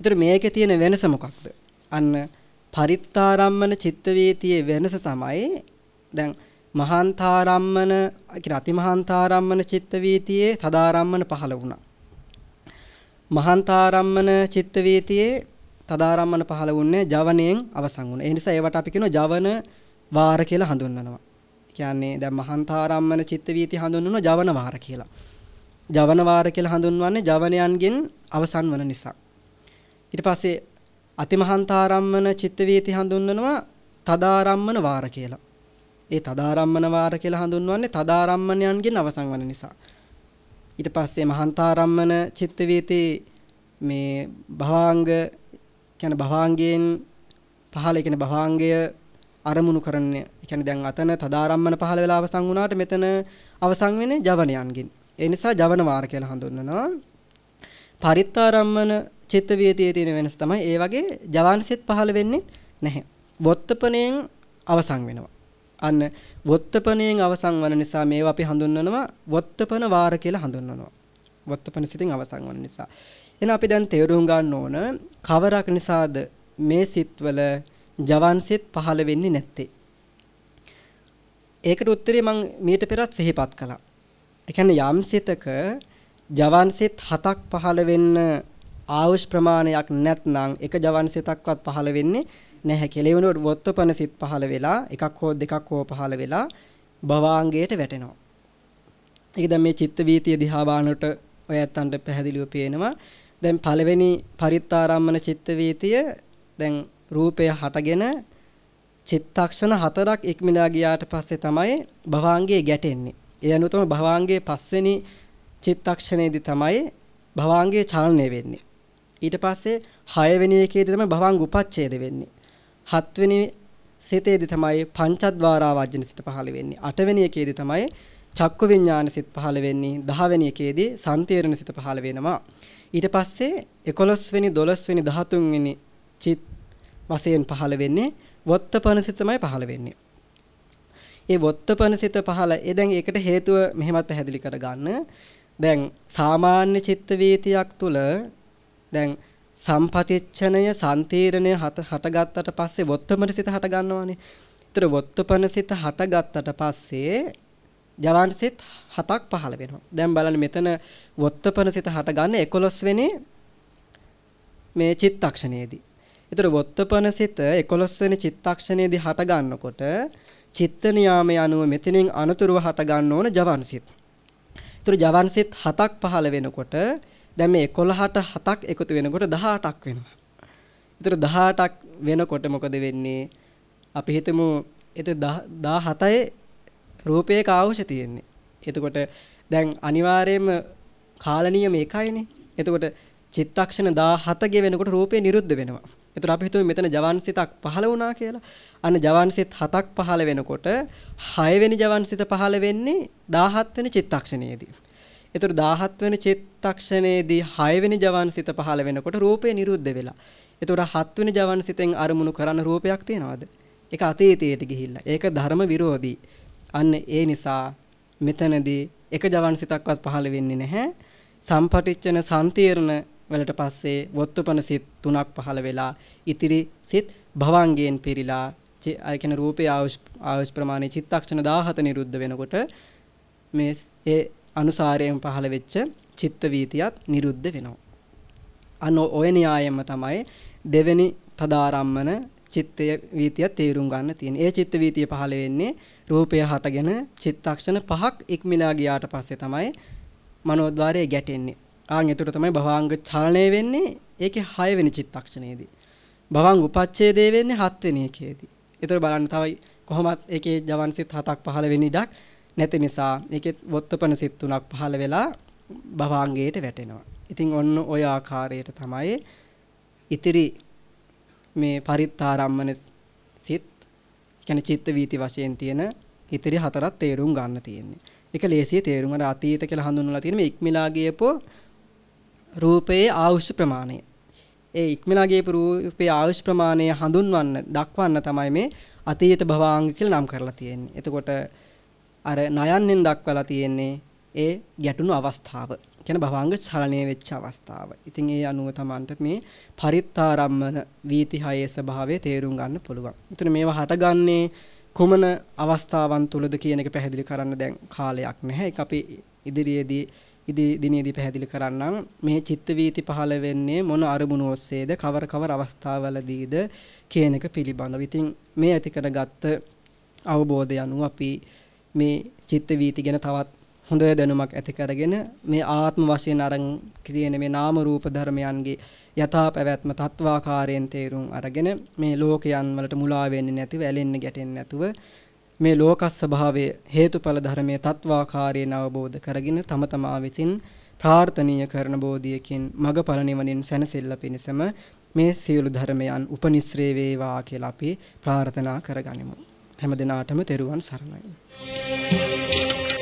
ඒතර මේකේ තියෙන වෙනස මොකක්ද? අන්න පරිත්තාරම්මන චිත්ත වේතියේ වෙනස තමයි දැන් මහාන්තාරම්මන කියන අතිමහාන්තාරම්මන චිත්ත වේතියේ තදාරම්මන පහළ වුණා. මහාන්තාරම්මන චිත්ත වේතියේ තදාරම්මන පහළ වුණේ ජවණයෙන් අවසන් වුණා. ඒ නිසා ඒවට අපි කියනවා ජවන වාර කියලා හඳුන්වනවා. කියන්නේ දැන් මහාන්තාරම්මන චිත්ත වේතිය හඳුන්වනවා ජවන වාර කියලා. ජවන වාර කියලා හඳුන්වන්නේ ජවනයන්ගෙන් අවසන් වන නිසා. ඊට පස්සේ අතිමහන්තාරම්මන චිත්ත වේති හඳුන්වනවා තදාරම්මන වාර කියලා. ඒ තදාරම්මන වාර කියලා හඳුන්වන්නේ තදාරම්මණයන්ගෙන් අවසන් වන නිසා. ඊට පස්සේ මහන්තාරම්මන චිත්ත වේති මේ භවාංග කියන්නේ භවාංගයෙන් පහළ කියන්නේ භවාංගය අරමුණු කරන්නේ. ඒ කියන්නේ දැන් අතන තදාරම්මන පහළ වෙලා අවසන් වුණාට මෙතන අවසන් වෙන්නේ ජවනයන්ගෙන්. ඒ නිසා ජවන වාර කියලා හඳුන්වනවා. පරිත්තාරම්මන චිත්ත වියතියේ තියෙන වෙනස තමයි ඒ වගේ ජවාන්සෙත් පහළ වෙන්නේ නැහැ. වොත්තපණයෙන් අවසන් වෙනවා. අන්න වොත්තපණයෙන් අවසන් වන නිසා මේවා අපි හඳුන්වනවා වොත්තපන වාර කියලා හඳුන්වනවා. වොත්තපන සිතින් අවසන් වන නිසා. එහෙනම් අපි දැන් තේරුම් ගන්න ඕන කවරක් නිසාද මේ සිත්වල ජවන්සෙත් පහළ වෙන්නේ නැත්තේ. ඒකට උත්තරේ මම මීට පෙරත් සිහිපත් කළා. ඒ කියන්නේ යම් සිතක ජවන්සෙත් හතක් පහළ වෙන්න ආයුෂ් ප්‍රමාණයක් නැත්නම් එක ජවන් සිතක්වත් පහළ වෙන්නේ නැහැ කියලා. ඒ වෙනුවට වොත්තපන සිත් පහළ වෙලා එකක් හෝ දෙකක් හෝ පහළ වෙලා භවාංගයට වැටෙනවා. ඒක දැන් මේ චිත්ත වීතිය දිහා බලනකොට ඔය ඇත්තන්ට පැහැදිලිව පේනවා. දැන් පළවෙනි පරිත්තාරම්මන චිත්ත වීතිය දැන් රූපය හටගෙන චිත්තක්ෂණ හතරක් ඉක්මලා ගියාට පස්සේ තමයි භවාංගයේ ගැටෙන්නේ. ඒ අනුව තමයි භවාංගයේ පස්වෙනි චිත්තක්ෂණයේදී තමයි භවාංගයේ චලනය වෙන්නේ. ඊට පස්සේ 6 වෙනි එකේදී තමයි භවංග උපච්ඡේද වෙන්නේ. 7 වෙනි සිතේදී තමයි පංචද්වාරා වජ්ජන සිත පහළ වෙන්නේ. 8 වෙනි එකේදී තමයි චක්ක විඥාන සිත පහළ වෙන්නේ. 10 වෙනි එකේදී සම්තේරණ සිත පහළ වෙනවා. ඊට පස්සේ 11 වෙනි 12 වෙනි 13 වෙනි චිත් වශයෙන් පහළ වෙන්නේ වොත්තපන සිත තමයි පහළ වෙන්නේ. ඒ වොත්තපන සිත පහළ ඒ දැන් ඒකට හේතුව මෙහෙමත් පැහැදිලි කරගන්න. දැන් සාමාන්‍ය චිත්ත වීතියක් තුල දැන් සම්පටිච්ඡනය සම්තීරණය හටගත්තට පස්සේ වොත්තපන සිත හට ගන්නවානේ. ඒතර වොත්තපන සිත හටගත්තට පස්සේ ජවන් සිත හතක් පහළ වෙනවා. දැන් බලන්න මෙතන වොත්තපන සිත හට ගන්න 11 වෙනි මේ චිත්තක්ෂණයේදී. ඒතර වොත්තපන සිත 11 වෙනි චිත්තක්ෂණයේදී හට ගන්නකොට චිත්ත නියාමයේ අනුව මෙතනින් අනතුරුව හට ගන්න ඕන ජවන් සිත. ඒතර ජවන් සිත හතක් පහළ වෙනකොට දැන් මේ 11ට 7ක් එකතු වෙනකොට 18ක් වෙනවා. ඒතර 18ක් වෙනකොට මොකද වෙන්නේ? අපි හිතමු ඒත 17ේ රූපයක අවශ්‍ය තියෙන්නේ. එතකොට දැන් අනිවාර්යයෙන්ම කාල නියම එකයිනේ. එතකොට චිත්තක්ෂණ 17 ගේ වෙනකොට රූපේ නිරුද්ධ වෙනවා. එතකොට අපි හිතුවේ මෙතන ජවන් සිතක් පහළ වුණා කියලා. අන්න ජවන් සිත 7ක් පහළ වෙනකොට 6 වෙනි ජවන් සිත පහළ වෙන්නේ 17 වෙනි චිත්තක්ෂණයේදී. එතකොට 17 වෙනි චිත්තක්ෂණයේදී 6 වෙනි ජවන් සිත පහළ වෙනකොට රූපේ නිරුද්ධ වෙලා. එතකොට 7 වෙනි ජවන් සිතෙන් අරමුණු කරන රූපයක් තියනවාද? ඒක අතීතයට ගිහිල්ලා. ඒක ධර්ම විරෝධී. අන්න ඒ නිසා මෙතනදී එක ජවන් සිතක්වත් පහළ වෙන්නේ නැහැ. සම්පටිච්චන සම්තීර්ණ වලට පස්සේ වොත්තුපන සිත් තුනක් පහළ වෙලා ඉතිරි සිත් භවංගයෙන් පිරීලා ඒ කියන්නේ රූපේ ආයුෂ් ආයුෂ් ප්‍රමාණය චිත්තක්ෂණ 17 නිරුද්ධ වෙනකොට මේ ඒ අනුසාරයෙන් පහළ වෙච්ච චිත්ත වීතියත් නිරුද්ධ වෙනවා. අන්න ඔය න්‍යායෙම තමයි දෙවෙනි තදාරම්මන චිත්තය වීතිය තේරුම් ගන්න තියෙන්නේ. ඒ චිත්ත වීතිය පහළ වෙන්නේ රූපය හටගෙන චිත්තක්ෂණ පහක් ඉක්මලා ගියාට පස්සේ තමයි මනෝද්වාරයේ ගැටෙන්නේ. ආන් එතකොට තමයි භවාංග චලනය වෙන්නේ ඒකේ 6 වෙනි චිත්තක්ෂණයේදී. භවංග උපච්ඡේදය වෙන්නේ 7 වෙනි එකේදී. ඒතර බලන්න තවයි කොහොමත් ඒකේ ජවන් සිත් හතක් පහළ වෙන ඉඩක් නැති නිසා ඒකේ වොත්තපන සිත් තුනක් පහළ වෙලා භවාංගයට වැටෙනවා. ඉතින් ඔන්න ওই ආකාරයට තමයි ඉතිරි මේ පරිත්තාරම්මන සිත් කියන්නේ චිත්ත වීති වශයෙන් තියෙන ඉතිරි හතරක් තේරුම් ගන්න තියෙන්නේ. ඒක ලේසිය තේරුම් ගන්න අතීත කියලා හඳුන්වලා තියෙන මේ ඉක්මලා ගියපෝ රූපයේ ආයුෂ ප්‍රමාණය. ඒ ඉක්මලා ගියපු රූපයේ ආයුෂ ප්‍රමාණය හඳුන්වන්න දක්වන්න තමයි මේ අතීත භවාංග කියලා නම් කරලා තියෙන්නේ. එතකොට අර නයන්ෙන් දක්වලා තියෙන්නේ ඒ ගැටුණු අවස්ථාව. කියන භවංග චලනය වෙච්ච අවස්ථාව. ඉතින් ඒ අනුව තමන්ට මේ පරිත්තාරම්මන වීතිහයේ ස්වභාවය තේරුම් ගන්න පුළුවන්. එතන මේවා හටගන්නේ කුමන අවස්ථාවන් තුලද කියන එක පැහැදිලි කරන්න දැන් කාලයක් නැහැ. ඒක අපි ඉදිරියේදී ඉදි දිනේදී පැහැදිලි කරන්නම් මේ චිත්ත වීති පහළ වෙන්නේ මොන අරමුණු ඔස්සේද කවර කවර අවස්ථාවලදීද කියන එක පිළිබඳව. ඉතින් මේ ඇති කරගත්ත අවබෝධය අනුව අපි මේ චිත්ත වීති ගැන තවත් හොඳ දැනුමක් ඇති කරගෙන මේ ආත්ම වශයෙන් අරන් තියෙන මේ නාම රූප ධර්මයන්ගේ යථා පැවැත්ම තත්වාකාරයෙන් තේරුම් අරගෙන මේ ලෝකයන් වලට මුලා වෙන්නේ නැතිව ඇලෙන්න ගැටෙන්නේ නැතුව මේ ලෝකස් ස්වභාවය හේතුඵල ධර්මයේ තත්වාකාරයෙන් අවබෝධ කරගෙන තම තමා විසින් ප්‍රාර්ථනීය කරන බෝධියකින් මගඵල නිවනින් සැනසෙල්ල පිණිසම මේ සියලු ධර්මයන් උපනිශ්‍රේ වේවා කියලා අපි ප්‍රාර්ථනා කරගනිමු. හැම දිනාටම තෙරුවන් සරණයි.